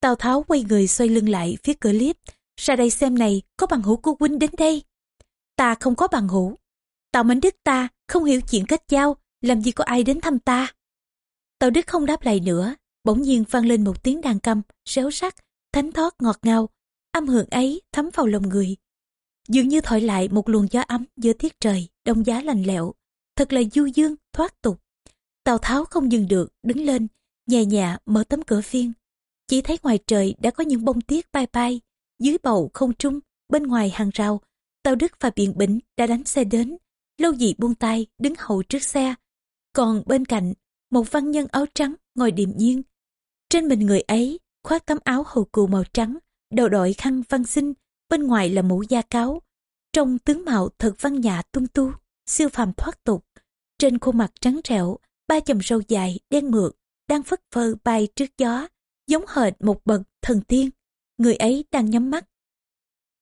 Tào Tháo quay người xoay lưng lại phía cửa liếp. Ra đây xem này, có bằng hữu của Huynh đến đây. Ta không có bằng hữu. Tào Mạnh Đức ta không hiểu chuyện kết giao, làm gì có ai đến thăm ta. Tào Đức không đáp lại nữa, bỗng nhiên vang lên một tiếng đàn câm, réo sắc thánh thót ngọt ngào. Âm hưởng ấy thấm vào lòng người. Dường như thổi lại một luồng gió ấm giữa tiết trời, đông giá lành lẽo. Thật là du dương, thoát tục. Tào Tháo không dừng được, đứng lên, nhẹ nhẹ mở tấm cửa phiên. Chỉ thấy ngoài trời đã có những bông tuyết bay bay, dưới bầu không trung, bên ngoài hàng rào. Tào Đức và Biện Bỉnh đã đánh xe đến, lâu dị buông tay, đứng hậu trước xe. Còn bên cạnh, một văn nhân áo trắng ngồi điềm nhiên. Trên mình người ấy, khoác tấm áo hầu cù màu trắng, đầu đội khăn văn sinh, bên ngoài là mũ da cáo. Trong tướng mạo thật văn nhã tung tu, siêu phàm thoát tục. Trên khuôn mặt trắng trẻo, ba chầm râu dài, đen mượt, đang phất phơ bay trước gió, giống hệt một bậc thần tiên. Người ấy đang nhắm mắt.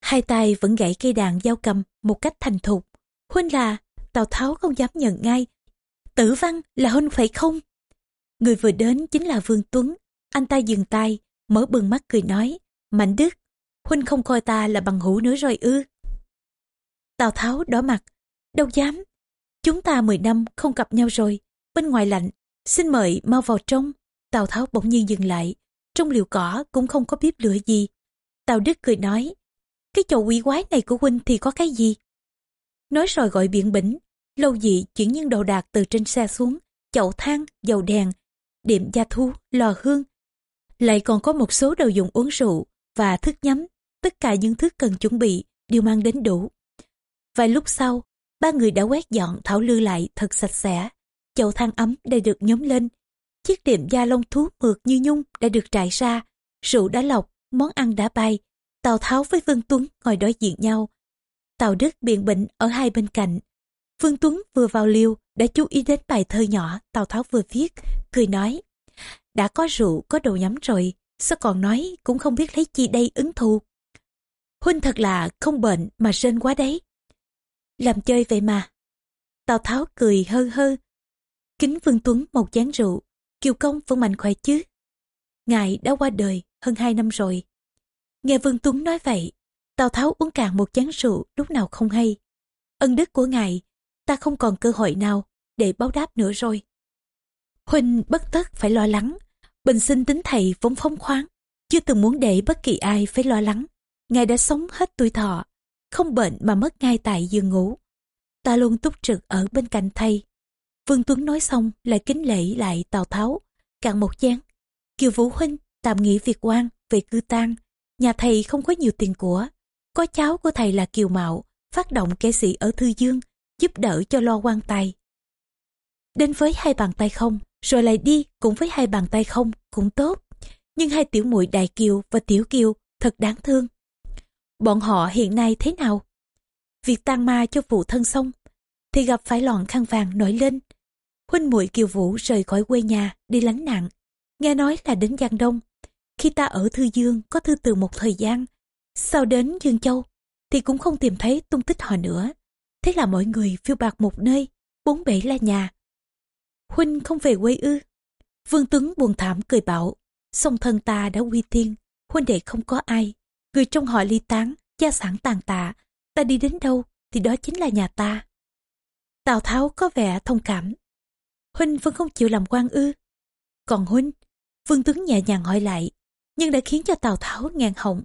Hai tay vẫn gãy cây đàn dao cầm một cách thành thục. Huynh là, Tào Tháo không dám nhận ngay. Tử văn là huynh phải không? Người vừa đến chính là Vương Tuấn. Anh ta dừng tay, mở bừng mắt cười nói. Mạnh Đức, huynh không coi ta là bằng hữu nữa rồi ư. Tào Tháo đỏ mặt. Đâu dám. Chúng ta 10 năm không gặp nhau rồi. Bên ngoài lạnh, xin mời mau vào trong. Tào Tháo bỗng nhiên dừng lại. Trong liều cỏ cũng không có bếp lửa gì. Tào Đức cười nói. Cái chậu quỷ quái này của huynh thì có cái gì? Nói rồi gọi biện bỉnh. Lâu dị chuyển những đồ đạc từ trên xe xuống. Chậu than, dầu đèn, điểm gia thu, lò hương. Lại còn có một số đồ dùng uống rượu và thức nhắm. Tất cả những thứ cần chuẩn bị đều mang đến đủ. Vài lúc sau, ba người đã quét dọn thảo lư lại thật sạch sẽ. Chậu than ấm đã được nhóm lên. Chiếc tiệm da lông thú mượt như nhung đã được trải ra. Rượu đã lọc, món ăn đã bay. Tào Tháo với Vương Tuấn ngồi đối diện nhau. Tào Đức biện bệnh ở hai bên cạnh. Vương Tuấn vừa vào liêu đã chú ý đến bài thơ nhỏ Tào Tháo vừa viết, cười nói. Đã có rượu, có đồ nhắm rồi, sao còn nói cũng không biết lấy chi đây ứng thù. Huynh thật là không bệnh mà rên quá đấy. Làm chơi vậy mà. Tào Tháo cười hơ hơ. Kính Vương Tuấn một chén rượu, Kiều Công vẫn mạnh khỏe chứ. Ngài đã qua đời hơn hai năm rồi. Nghe Vương Tuấn nói vậy, Tào Tháo uống cạn một chén rượu lúc nào không hay. Ân đức của ngài, ta không còn cơ hội nào để báo đáp nữa rồi. Huynh bất tất phải lo lắng, bình sinh tính thầy vốn phóng khoáng, chưa từng muốn để bất kỳ ai phải lo lắng. Ngài đã sống hết tuổi thọ, không bệnh mà mất ngay tại giường ngủ. Ta luôn túc trực ở bên cạnh thầy. Vương Tuấn nói xong lại kính lễ lại Tào Tháo, cạn một chén. Kiều Vũ Huynh tạm nghỉ việc quan về cư tang nhà thầy không có nhiều tiền của. Có cháu của thầy là Kiều Mạo, phát động kẻ sĩ ở Thư Dương, giúp đỡ cho lo quan tài. Đến với hai bàn tay không, rồi lại đi cũng với hai bàn tay không, cũng tốt. nhưng hai tiểu muội Đại Kiều và Tiểu Kiều thật đáng thương. Bọn họ hiện nay thế nào? Việc tang ma cho phụ thân xong, thì gặp phải loạn khăn vàng nổi lên. Huynh muội Kiều Vũ rời khỏi quê nhà đi lánh nạn, nghe nói là đến Giang Đông. Khi ta ở Thư Dương có thư từ một thời gian, sau đến Dương Châu thì cũng không tìm thấy tung tích họ nữa. Thế là mọi người phiêu bạc một nơi, bốn bể là nhà. Huynh không về quê ư. Vương Tuấn buồn thảm cười bảo, song thân ta đã quy tiên, huynh đệ không có ai. Người trong họ ly tán, gia sản tàn tạ, ta đi đến đâu thì đó chính là nhà ta. Tào Tháo có vẻ thông cảm. Huynh vẫn không chịu làm quan ư. Còn Huynh, Vương tướng nhẹ nhàng hỏi lại, nhưng đã khiến cho Tào Tháo ngàn họng.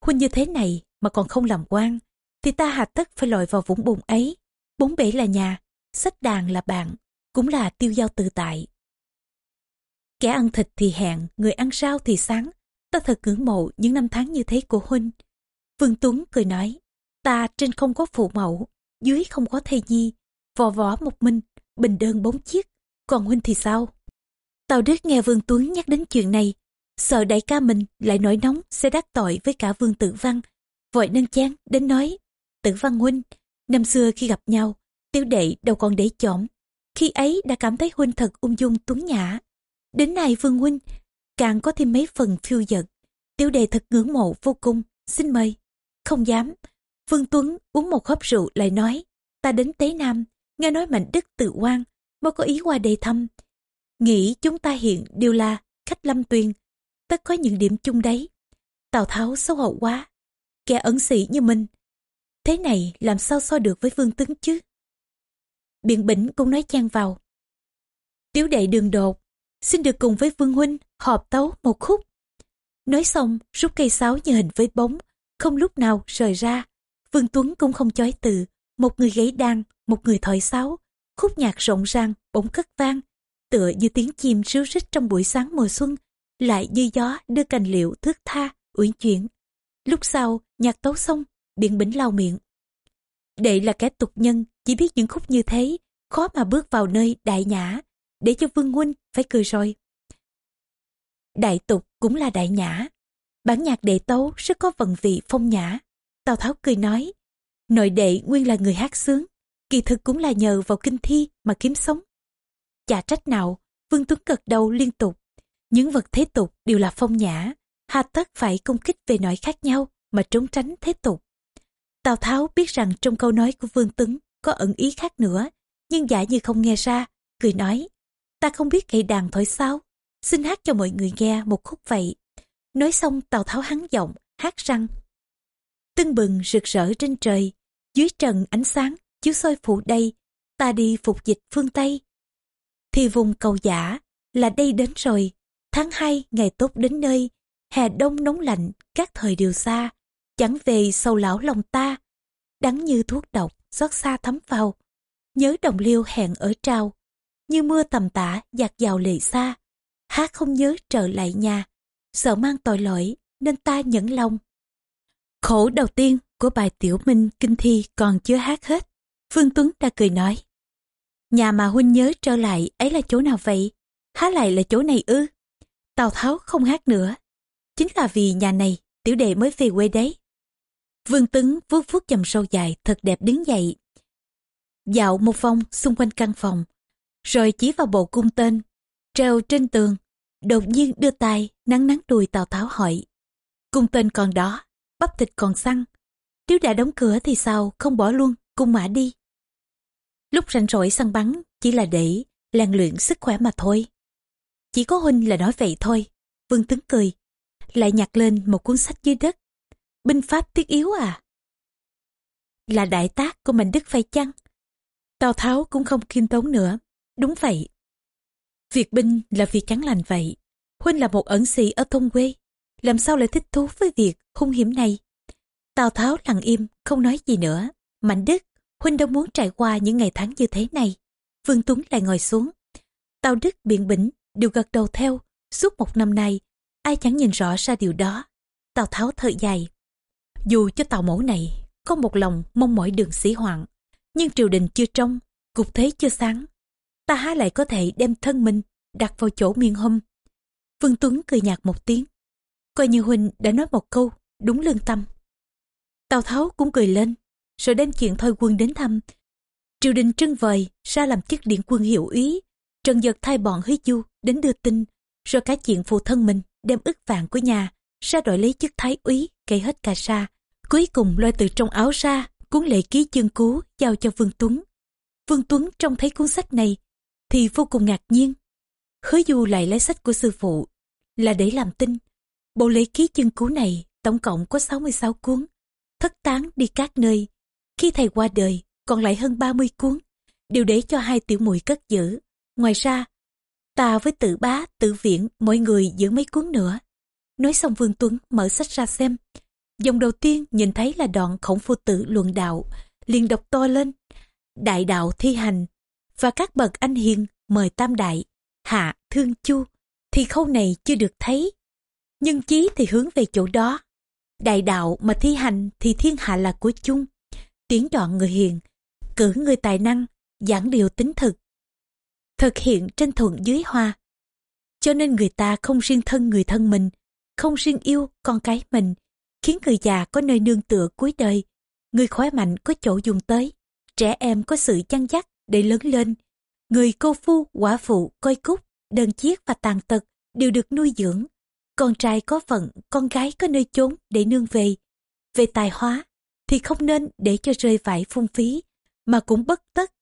Huynh như thế này mà còn không làm quan, thì ta hà tất phải lội vào vũng bùn ấy. Bốn bể là nhà, sách đàn là bạn, cũng là tiêu giao tự tại. Kẻ ăn thịt thì hẹn, người ăn rau thì sáng. Ta thật ngưỡng mộ những năm tháng như thế của Huynh. Vương Tuấn cười nói, ta trên không có phụ mẫu, dưới không có thầy nhi, vò võ một mình, bình đơn bốn chiếc, còn Huynh thì sao? Tào Đức nghe Vương Tuấn nhắc đến chuyện này, sợ đại ca mình lại nổi nóng sẽ đắc tội với cả Vương Tử Văn, vội nâng chán đến nói, Tử Văn Huynh, năm xưa khi gặp nhau, tiêu đệ đâu còn để chõm, khi ấy đã cảm thấy Huynh thật ung dung tuấn nhã. Đến nay Vương Huynh càng có thêm mấy phần phiêu dật, tiểu đệ thật ngưỡng mộ vô cùng, xin mời. Không dám, Vương Tuấn uống một hớp rượu lại nói, ta đến Tế Nam, nghe nói mạnh đức tự quan, mới có ý qua đây thăm. Nghĩ chúng ta hiện đều là khách lâm tuyền, tất có những điểm chung đấy. Tào Tháo xấu hổ quá, kẻ ẩn sĩ như mình. Thế này làm sao so được với Vương Tuấn chứ? Biện Bỉnh cũng nói chan vào. Tiếu đệ đường đột, xin được cùng với Vương Huynh họp tấu một khúc. Nói xong, rút cây sáo như hình với bóng, không lúc nào rời ra. Vương Tuấn cũng không chối từ, một người gãy đàn, một người thổi sáo. Khúc nhạc rộng ràng, bỗng cất vang, tựa như tiếng chim ríu rít trong buổi sáng mùa xuân, lại như gió đưa cành liệu thước tha, uyển chuyển. Lúc sau, nhạc tấu xong, biện bỉnh lau miệng. Đệ là kẻ tục nhân, chỉ biết những khúc như thế, khó mà bước vào nơi đại nhã, để cho Vương Huynh phải cười rồi. Đại tục cũng là đại nhã. Bản nhạc đệ tấu rất có vận vị phong nhã. Tào Tháo cười nói, nội đệ nguyên là người hát sướng, kỳ thực cũng là nhờ vào kinh thi mà kiếm sống. Chả trách nào, Vương Tuấn gật đầu liên tục. Những vật thế tục đều là phong nhã, hà tất phải công kích về nội khác nhau mà trốn tránh thế tục. Tào Tháo biết rằng trong câu nói của Vương Tuấn có ẩn ý khác nữa, nhưng giả như không nghe ra, cười nói, ta không biết gậy đàn thổi sao, xin hát cho mọi người nghe một khúc vậy. Nói xong Tào Tháo hắn giọng, hát răng. Tưng bừng rực rỡ trên trời, dưới trần ánh sáng, chiếu soi phủ đây, ta đi phục dịch phương Tây. Thì vùng cầu giả, là đây đến rồi, tháng 2 ngày tốt đến nơi, hè đông nóng lạnh, các thời đều xa, chẳng về sâu lão lòng ta, đắng như thuốc độc, xót xa thấm vào. Nhớ đồng liêu hẹn ở trao, như mưa tầm tã giặt vào lệ xa há không nhớ trở lại nhà, sợ mang tội lỗi nên ta nhẫn lòng. Khổ đầu tiên của bài tiểu minh kinh thi còn chưa hát hết. Phương Tuấn ta cười nói. Nhà mà huynh nhớ trở lại ấy là chỗ nào vậy? Há lại là chỗ này ư? Tào Tháo không hát nữa. Chính là vì nhà này tiểu đệ mới về quê đấy. Vương Tấn vuốt vuốt chầm sâu dài thật đẹp đứng dậy. Dạo một vòng xung quanh căn phòng, rồi chỉ vào bộ cung tên, treo trên tường. Đột nhiên đưa tay, nắng nắng đùi Tào Tháo hỏi. Cung tên còn đó, bắp thịt còn xăng. Nếu đã đóng cửa thì sao, không bỏ luôn, cung mã đi. Lúc rảnh rỗi săn bắn, chỉ là để rèn luyện sức khỏe mà thôi. Chỉ có huynh là nói vậy thôi. Vương Tấn cười, lại nhặt lên một cuốn sách dưới đất binh pháp thiết yếu à? Là đại tác của mình Đức phải chăng? Tào Tháo cũng không kiêm tốn nữa. Đúng vậy. Việc binh là việc chẳng lành vậy. Huynh là một ẩn sĩ ở thôn quê. Làm sao lại thích thú với việc hung hiểm này? Tào Tháo lặng im, không nói gì nữa. Mạnh Đức, Huynh đâu muốn trải qua những ngày tháng như thế này. Vương Tuấn lại ngồi xuống. Tào Đức biện bỉnh đều gật đầu theo. Suốt một năm nay, ai chẳng nhìn rõ ra điều đó. Tào Tháo thở dài. Dù cho tàu mẫu này có một lòng mong mỏi đường sĩ hoạn, nhưng triều đình chưa trong, cục thế chưa sáng. Ta há lại có thể đem thân mình đặt vào chỗ miền hâm. Vương Tuấn cười nhạt một tiếng. Coi như Huynh đã nói một câu, đúng lương tâm. Tào Tháo cũng cười lên, rồi đem chuyện thôi quân đến thăm. Triều đình trưng vời ra làm chức điện quân hiệu úy, Trần Giật thay bọn hứa du đến đưa tin, rồi cả chuyện phụ thân mình đem ức vàng của nhà ra đổi lấy chức thái úy kể hết cả xa cuối cùng lôi từ trong áo ra cuốn lệ ký chương cú giao cho Vương Tuấn. Vương Tuấn trông thấy cuốn sách này thì vô cùng ngạc nhiên. Hứa du lại lấy sách của sư phụ là để làm tin. Bộ lễ ký chân cứu này tổng cộng có 66 cuốn, thất tán đi các nơi. Khi thầy qua đời, còn lại hơn 30 cuốn, đều để cho hai tiểu muội cất giữ. Ngoài ra, ta với tự bá, tự viễn, mỗi người giữ mấy cuốn nữa. Nói xong Vương Tuấn mở sách ra xem. Dòng đầu tiên nhìn thấy là đoạn khổng phu tử luận đạo, liền đọc to lên. Đại đạo thi hành, và các bậc anh hiền mời tam đại, hạ, thương chu, thì khâu này chưa được thấy. Nhưng chí thì hướng về chỗ đó. Đại đạo mà thi hành thì thiên hạ là của chung. Tuyển chọn người hiền, cử người tài năng, giảng điều tính thực. Thực hiện trên thuận dưới hoa. Cho nên người ta không riêng thân người thân mình, không riêng yêu con cái mình, khiến người già có nơi nương tựa cuối đời, người khỏe mạnh có chỗ dùng tới, trẻ em có sự chăn dắt để lớn lên, người cô phu, quả phụ, coi cúc, đơn chiếc và tàn tật đều được nuôi dưỡng. Con trai có phận, con gái có nơi chốn để nương về. Về tài hóa thì không nên để cho rơi vải phung phí, mà cũng bất tất,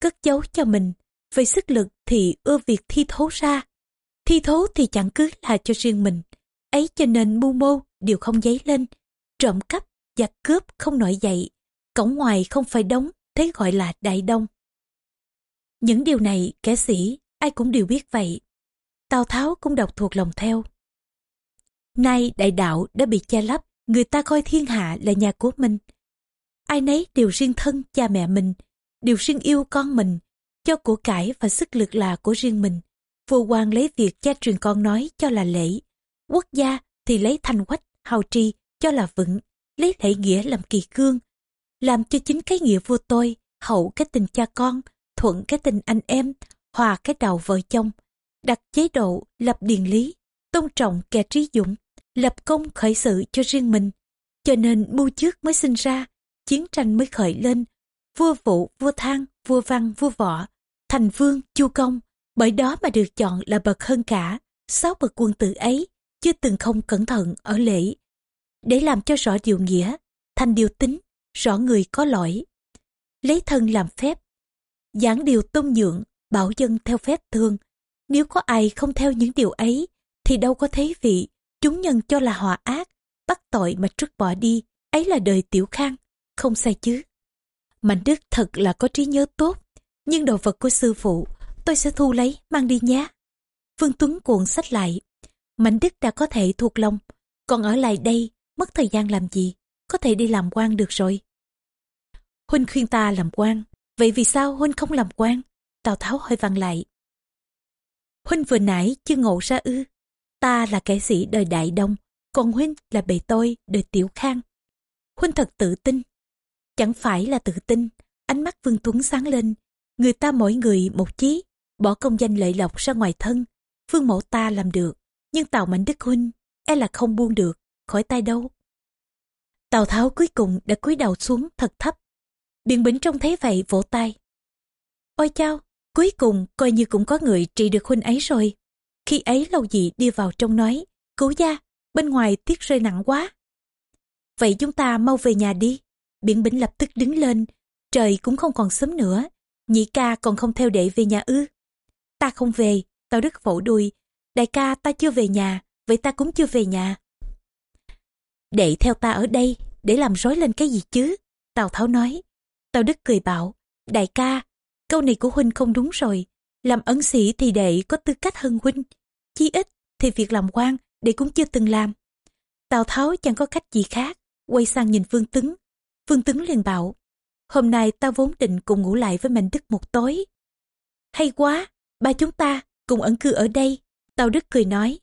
cất giấu cho mình. Về sức lực thì ưa việc thi thố ra. Thi thố thì chẳng cứ là cho riêng mình, ấy cho nên mưu mô đều không giấy lên trộm cắp giặc cướp không nổi dậy cổng ngoài không phải đóng thế gọi là đại đông những điều này kẻ sĩ ai cũng đều biết vậy. Tào tháo cũng đọc thuộc lòng theo. Nay đại đạo đã bị che lấp người ta coi thiên hạ là nhà của mình. Ai nấy đều riêng thân cha mẹ mình đều riêng yêu con mình cho của cải và sức lực là của riêng mình. Vua quan lấy việc cha truyền con nói cho là lễ quốc gia thì lấy thanh quách, hào tri cho là vững, lấy thể nghĩa làm kỳ cương, làm cho chính cái nghĩa vua tôi, hậu cái tình cha con, thuận cái tình anh em, hòa cái đầu vợ chồng, đặt chế độ, lập điền lý, tôn trọng kẻ trí dũng, lập công khởi sự cho riêng mình. Cho nên mưu trước mới sinh ra, chiến tranh mới khởi lên, vua vụ, vua thang, vua văn, vua võ, thành vương, chu công, bởi đó mà được chọn là bậc hơn cả, sáu bậc quân tử ấy chưa từng không cẩn thận ở lễ. Để làm cho rõ điều nghĩa thành điều tính rõ người có lỗi. Lấy thân làm phép giảng điều tôn nhượng bảo dân theo phép thương. Nếu có ai không theo những điều ấy thì đâu có thấy vị. Chúng nhân cho là hòa ác bắt tội mà trút bỏ đi ấy là đời tiểu khang không sai chứ. Mạnh đức thật là có trí nhớ tốt nhưng đồ vật của sư phụ tôi sẽ thu lấy mang đi nhé. Vương tuấn cuộn sách lại. Mạnh Đức đã có thể thuộc lòng, còn ở lại đây, mất thời gian làm gì, có thể đi làm quan được rồi. Huynh khuyên ta làm quan, vậy vì sao Huynh không làm quan? Tào Tháo hơi vặn lại. Huynh vừa nãy chưa ngộ ra ư, ta là kẻ sĩ đời Đại Đông, còn Huynh là bề tôi đời Tiểu Khang. Huynh thật tự tin. Chẳng phải là tự tin, ánh mắt Vương Tuấn sáng lên, người ta mỗi người một chí, bỏ công danh lợi lộc ra ngoài thân, Vương mẫu ta làm được nhưng Tào Mạnh Đức Huynh e là không buông được, khỏi tay đâu. Tào Tháo cuối cùng đã cúi đầu xuống thật thấp. Biện Bỉnh trông thấy vậy vỗ tay. Ôi chao, cuối cùng coi như cũng có người trị được Huynh ấy rồi. Khi ấy lâu dị đi vào trong nói, cứu gia, bên ngoài tiết rơi nặng quá. Vậy chúng ta mau về nhà đi. Biện Bỉnh lập tức đứng lên, trời cũng không còn sớm nữa. Nhị ca còn không theo đệ về nhà ư. Ta không về, tao đức vỗ đuôi, Đại ca ta chưa về nhà, vậy ta cũng chưa về nhà. Đệ theo ta ở đây, để làm rối lên cái gì chứ? Tào Tháo nói. Tào Đức cười bảo, đại ca, câu này của Huynh không đúng rồi. Làm ấn sĩ thì đệ có tư cách hơn Huynh. Chí ít thì việc làm quan đệ cũng chưa từng làm. Tào Tháo chẳng có cách gì khác, quay sang nhìn Vương Tứng. Vương Tứng liền bảo, hôm nay ta vốn định cùng ngủ lại với Mạnh Đức một tối. Hay quá, ba chúng ta cùng ẩn cư ở đây, Tào Đức cười nói.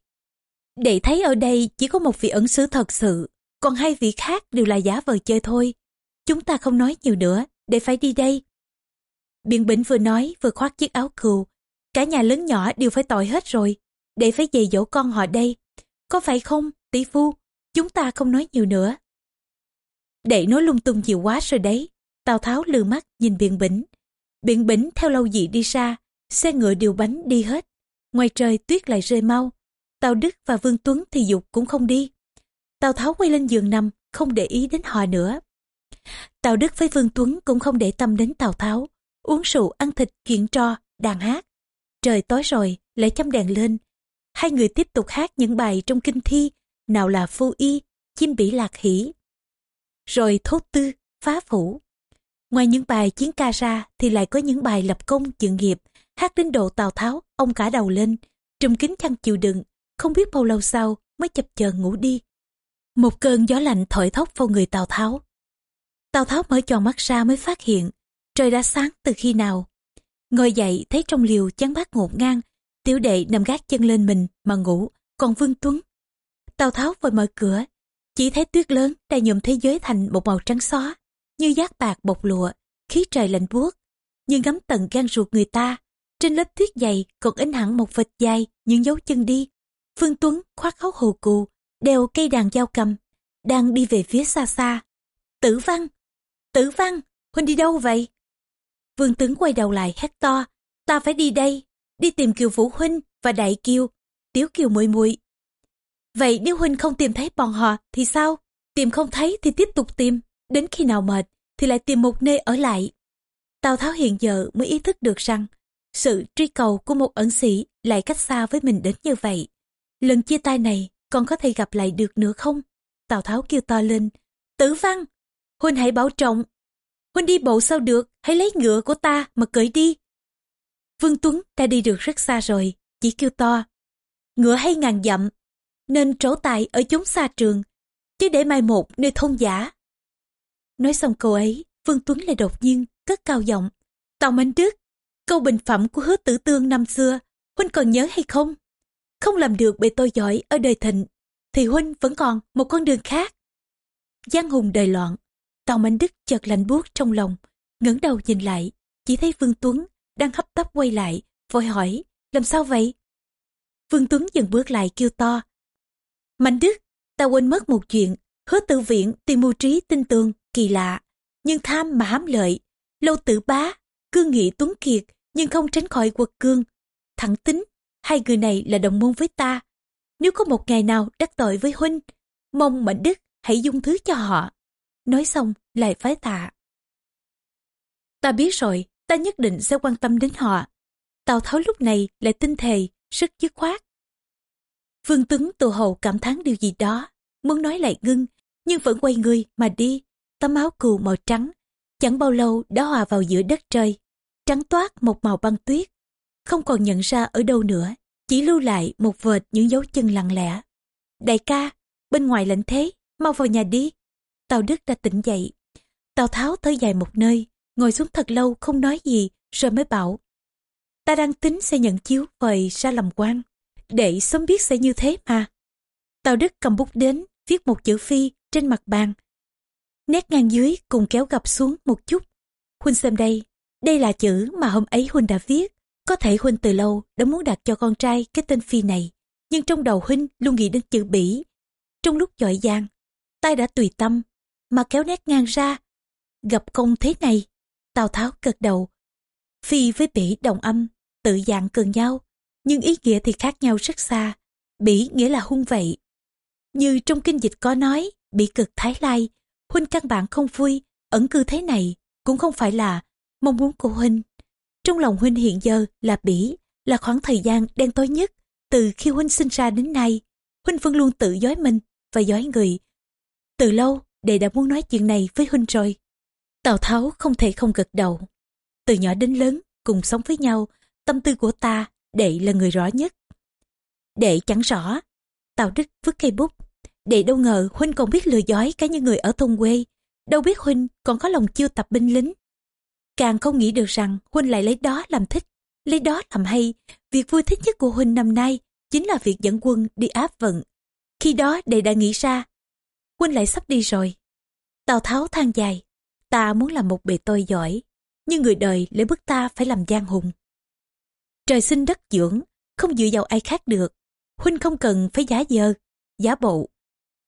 Đệ thấy ở đây chỉ có một vị ẩn sứ thật sự, còn hai vị khác đều là giả vờ chơi thôi. Chúng ta không nói nhiều nữa, để phải đi đây. Biện Bỉnh vừa nói vừa khoác chiếc áo cừu. Cả nhà lớn nhỏ đều phải tội hết rồi. để phải dạy dỗ con họ đây. Có phải không, tỷ phu? Chúng ta không nói nhiều nữa. Đệ nói lung tung nhiều quá rồi đấy. Tào Tháo lừa mắt nhìn Biện Bỉnh. Biện Bỉnh theo lâu dị đi xa, xe ngựa điều bánh đi hết. Ngoài trời tuyết lại rơi mau. Tào Đức và Vương Tuấn thì dục cũng không đi. Tào Tháo quay lên giường nằm, không để ý đến họ nữa. Tào Đức với Vương Tuấn cũng không để tâm đến Tào Tháo. Uống rượu, ăn thịt, chuyện trò, đàn hát. Trời tối rồi, lại châm đèn lên. Hai người tiếp tục hát những bài trong kinh thi, nào là phu y, chim bỉ lạc hỷ. Rồi thốt tư, phá phủ. Ngoài những bài chiến ca ra thì lại có những bài lập công dựng nghiệp, hát đến độ Tào Tháo, ông cả đầu lên, trùm kính chăn chịu đựng, không biết bao lâu sau mới chập chờn ngủ đi. Một cơn gió lạnh thổi thốc vào người Tào Tháo. Tào Tháo mở tròn mắt ra mới phát hiện, trời đã sáng từ khi nào. Ngồi dậy thấy trong liều chán bát ngột ngang, tiểu đệ nằm gác chân lên mình mà ngủ, còn Vương Tuấn. Tào Tháo vội mở cửa, chỉ thấy tuyết lớn đã nhuộm thế giới thành một màu trắng xóa, như giác bạc bột lụa, khí trời lạnh buốt, như ngắm tận gan ruột người ta. Trên lớp tuyết dày còn in hẳn một vệt dài những dấu chân đi. Phương Tuấn khoác áo hồ cù, đeo cây đàn dao cầm, đang đi về phía xa xa. Tử Văn! Tử Văn! Huynh đi đâu vậy? Vương tướng quay đầu lại hét to. Ta phải đi đây, đi tìm Kiều Vũ Huynh và Đại Kiều, Tiếu Kiều muội muội. Vậy nếu Huynh không tìm thấy bọn họ thì sao? Tìm không thấy thì tiếp tục tìm, đến khi nào mệt thì lại tìm một nơi ở lại. Tào Tháo hiện giờ mới ý thức được rằng sự truy cầu của một ẩn sĩ lại cách xa với mình đến như vậy. Lần chia tay này còn có thể gặp lại được nữa không? Tào Tháo kêu to lên. Tử văn, Huynh hãy bảo trọng. Huynh đi bộ sao được, hãy lấy ngựa của ta mà cởi đi. Vương Tuấn đã đi được rất xa rồi, chỉ kêu to. Ngựa hay ngàn dặm, nên trổ tài ở chốn xa trường, chứ để mai một nơi thôn giả. Nói xong câu ấy, Vương Tuấn lại đột nhiên cất cao giọng. Tào Minh Đức, câu bình phẩm của hứa tử tương năm xưa, Huynh còn nhớ hay không? Không làm được bề tôi giỏi ở đời thịnh, thì Huynh vẫn còn một con đường khác. Giang hùng đời loạn, Tào Mạnh Đức chợt lạnh buốt trong lòng, ngẩng đầu nhìn lại, chỉ thấy Vương Tuấn đang hấp tấp quay lại, vội hỏi, làm sao vậy? Vương Tuấn dừng bước lại kêu to. Mạnh Đức, ta quên mất một chuyện, hứa tự viện tìm mưu trí tinh tường, kỳ lạ, nhưng tham mà hám lợi, lâu tử bá, cương nghị tuấn kiệt, nhưng không tránh khỏi quật cương. Thẳng tính, hai người này là đồng môn với ta. Nếu có một ngày nào đắc tội với huynh, mong Mạnh Đức hãy dung thứ cho họ. Nói xong, lại phái tạ. Ta biết rồi, ta nhất định sẽ quan tâm đến họ. Tào Tháo lúc này lại tinh thề, rất dứt khoát. Vương tướng tù hầu cảm thán điều gì đó, muốn nói lại ngưng, nhưng vẫn quay người mà đi, tấm áo cừu màu trắng, chẳng bao lâu đã hòa vào giữa đất trời, trắng toát một màu băng tuyết, không còn nhận ra ở đâu nữa, chỉ lưu lại một vệt những dấu chân lặng lẽ. Đại ca, bên ngoài lạnh thế, mau vào nhà đi. Tào Đức đã tỉnh dậy. Tào Tháo thở dài một nơi, ngồi xuống thật lâu không nói gì, rồi mới bảo. Ta đang tính sẽ nhận chiếu vời ra làm quan, để sớm biết sẽ như thế mà. Tào Đức cầm bút đến, viết một chữ phi trên mặt bàn. Nét ngang dưới cùng kéo gập xuống một chút. Huynh xem đây, đây là chữ mà hôm ấy Huynh đã viết. Có thể Huynh từ lâu đã muốn đặt cho con trai cái tên phi này, nhưng trong đầu Huynh luôn nghĩ đến chữ bỉ. Trong lúc dội giang, tay đã tùy tâm, mà kéo nét ngang ra. Gặp công thế này, Tào Tháo gật đầu. Phi với bỉ đồng âm, tự dạng cường nhau, nhưng ý nghĩa thì khác nhau rất xa. Bỉ nghĩa là hung vậy. Như trong kinh dịch có nói, bị cực thái lai, huynh căn bản không vui, ẩn cư thế này cũng không phải là mong muốn của huynh. Trong lòng huynh hiện giờ là bỉ, là khoảng thời gian đen tối nhất từ khi huynh sinh ra đến nay. Huynh vẫn luôn tự dối mình và dối người. Từ lâu, đệ đã muốn nói chuyện này với huynh rồi. Tào Tháo không thể không gật đầu. Từ nhỏ đến lớn, cùng sống với nhau, tâm tư của ta, đệ là người rõ nhất. Đệ chẳng rõ. Tào Đức vứt cây bút. Đệ đâu ngờ huynh còn biết lừa dối cả những người ở thôn quê. Đâu biết huynh còn có lòng chiêu tập binh lính. Càng không nghĩ được rằng huynh lại lấy đó làm thích, lấy đó làm hay. Việc vui thích nhất của huynh năm nay chính là việc dẫn quân đi áp vận. Khi đó đệ đã nghĩ ra, huynh lại sắp đi rồi. Tào Tháo than dài, ta muốn làm một bề tôi giỏi, nhưng người đời lại bức ta phải làm gian hùng. Trời sinh đất dưỡng, không dựa vào ai khác được, Huynh không cần phải giả dờ, giả bộ.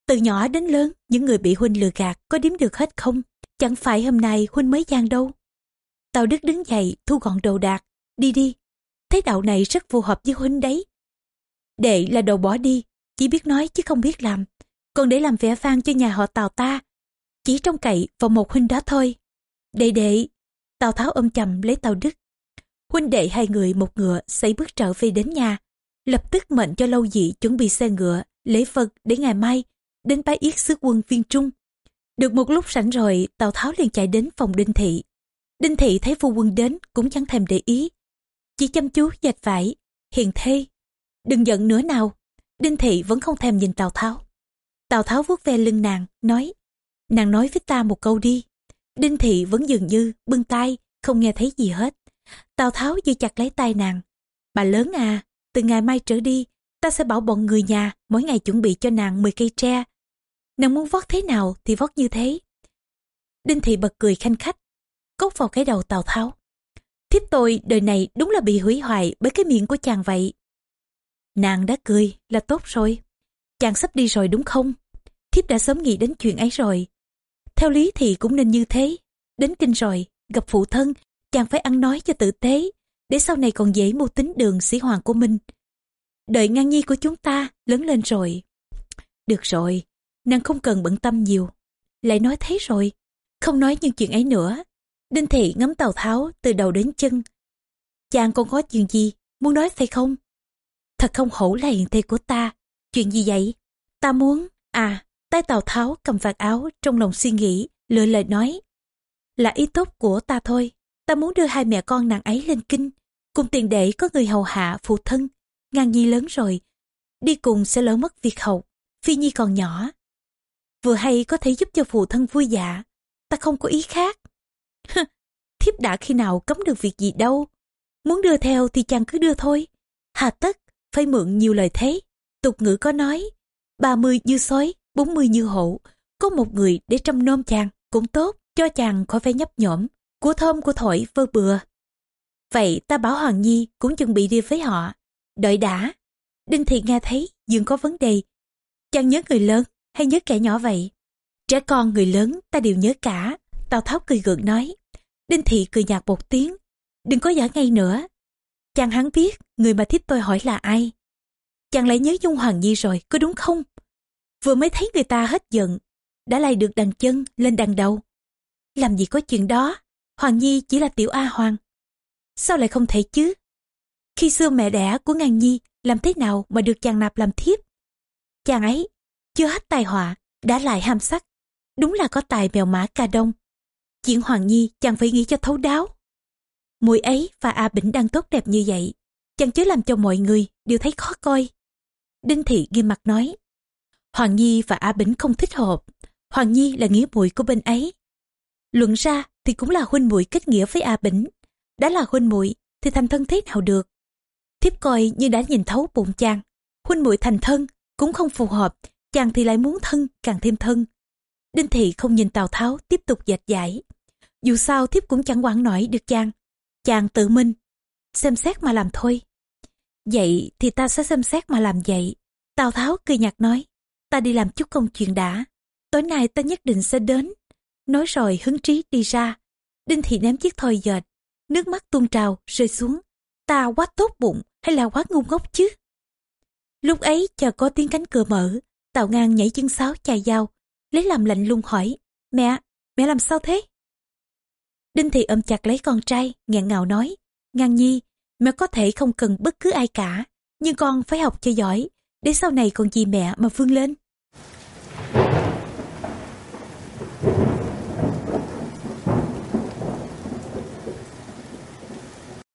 Từ nhỏ đến lớn, những người bị Huynh lừa gạt có đếm được hết không? Chẳng phải hôm nay Huynh mới gian đâu. Tào Đức đứng dậy, thu gọn đồ đạc. Đi đi, thấy đạo này rất phù hợp với Huynh đấy. Đệ là đồ bỏ đi, chỉ biết nói chứ không biết làm. Còn để làm vẻ vang cho nhà họ Tào ta, chỉ trông cậy vào một huynh đó thôi. Đệ đệ, Tào Tháo ôm chầm lấy Tào Đức. Huynh đệ hai người một ngựa xây bước trở về đến nhà, lập tức mệnh cho lâu dị chuẩn bị xe ngựa, lễ vật để ngày mai đến bái yết sứ quân viên trung. Được một lúc sẵn rồi, Tào Tháo liền chạy đến phòng Đinh Thị. Đinh Thị thấy phu quân đến cũng chẳng thèm để ý. Chỉ chăm chú dệt vải, hiền thê. Đừng giận nữa nào. Đinh Thị vẫn không thèm nhìn Tào Tháo. Tào Tháo vuốt ve lưng nàng, nói Nàng nói với ta một câu đi. Đinh Thị vẫn dường như bưng tay, không nghe thấy gì hết. Tào Tháo giữ chặt lấy tay nàng. Bà lớn à, từ ngày mai trở đi, ta sẽ bảo bọn người nhà mỗi ngày chuẩn bị cho nàng 10 cây tre. Nàng muốn vót thế nào thì vót như thế. Đinh Thị bật cười khanh khách, cốc vào cái đầu Tào Tháo. Thiếp tôi đời này đúng là bị hủy hoại bởi cái miệng của chàng vậy. Nàng đã cười là tốt rồi. Chàng sắp đi rồi đúng không? Thiếp đã sớm nghĩ đến chuyện ấy rồi. Theo lý thì cũng nên như thế. Đến kinh rồi, gặp phụ thân, chàng phải ăn nói cho tử tế, để sau này còn dễ mưu tính đường sĩ hoàng của mình. Đợi ngang nhi của chúng ta lớn lên rồi. Được rồi, nàng không cần bận tâm nhiều. Lại nói thế rồi, không nói những chuyện ấy nữa. Đinh thị ngắm Tào Tháo từ đầu đến chân. Chàng còn có chuyện gì, muốn nói phải không? Thật không hổ là hiện thê của ta. Chuyện gì vậy? Ta muốn, à, tay Tào Tháo cầm vạt áo trong lòng suy nghĩ, lựa lời nói. Là ý tốt của ta thôi, ta muốn đưa hai mẹ con nàng ấy lên kinh, cùng tiền để có người hầu hạ phụ thân, ngang nhi lớn rồi, đi cùng sẽ lỡ mất việc hậu, phi nhi còn nhỏ. Vừa hay có thể giúp cho phụ thân vui dạ, ta không có ý khác. Thiếp đã khi nào cấm được việc gì đâu, muốn đưa theo thì chàng cứ đưa thôi, hà tất phải mượn nhiều lời thế. Tục ngữ có nói, ba mươi như sói, bốn mươi như hộ có một người để trông nom chàng cũng tốt, cho chàng khỏi phải nhấp nhổm, của thơm của thổi vơ bừa. Vậy ta bảo Hoàng Nhi cũng chuẩn bị đi với họ. Đợi đã. Đinh Thị nghe thấy dường có vấn đề. Chàng nhớ người lớn hay nhớ kẻ nhỏ vậy? Trẻ con người lớn ta đều nhớ cả. Tào Tháo cười gượng nói. Đinh Thị cười nhạt một tiếng. Đừng có giả ngay nữa. Chàng hắn biết người mà thích tôi hỏi là ai. Chàng lại nhớ Dung Hoàng Nhi rồi, có đúng không? Vừa mới thấy người ta hết giận, đã lay được đằng chân lên đằng đầu. Làm gì có chuyện đó, Hoàng Nhi chỉ là tiểu A Hoàng. Sao lại không thể chứ? Khi xưa mẹ đẻ của Ngàn Nhi làm thế nào mà được chàng nạp làm thiếp? Chàng ấy, chưa hết tài họa, đã lại ham sắc. Đúng là có tài mèo mã ca đông. Chuyện Hoàng Nhi chàng phải nghĩ cho thấu đáo. Mùi ấy và A Bỉnh đang tốt đẹp như vậy. Chàng chớ làm cho mọi người đều thấy khó coi. Đinh Thị nghiêm mặt nói. Hoàng Nhi và A Bính không thích hợp. Hoàng Nhi là nghĩa muội của bên ấy. Luận ra thì cũng là huynh muội kết nghĩa với A Bính. Đã là huynh muội thì thành thân thế nào được? Thiếp coi như đã nhìn thấu bụng chàng. Huynh muội thành thân cũng không phù hợp, chàng thì lại muốn thân càng thêm thân. Đinh Thị không nhìn Tào Tháo tiếp tục dạch giải. Dù sao thiếp cũng chẳng quản nổi được chàng. Chàng tự minh, xem xét mà làm thôi. Vậy thì ta sẽ xem xét mà làm vậy. Tào Tháo cười nhạt nói, ta đi làm chút công chuyện đã. Tối nay ta nhất định sẽ đến. Nói rồi hứng trí đi ra. Đinh Thị ném chiếc thoi dệt. Nước mắt tuôn trào, rơi xuống. Ta quá tốt bụng hay là quá ngu ngốc chứ? Lúc ấy chờ có tiếng cánh cửa mở. Tào ngang nhảy chân sáo chài dao. Lấy làm lạnh lung hỏi. Mẹ, mẹ làm sao thế? Đinh Thị ôm chặt lấy con trai, nghẹn ngào nói. Ngang nhi, mẹ có thể không cần bất cứ ai cả. Nhưng con phải học cho giỏi, để sau này còn gì mẹ mà vươn lên. Thank you.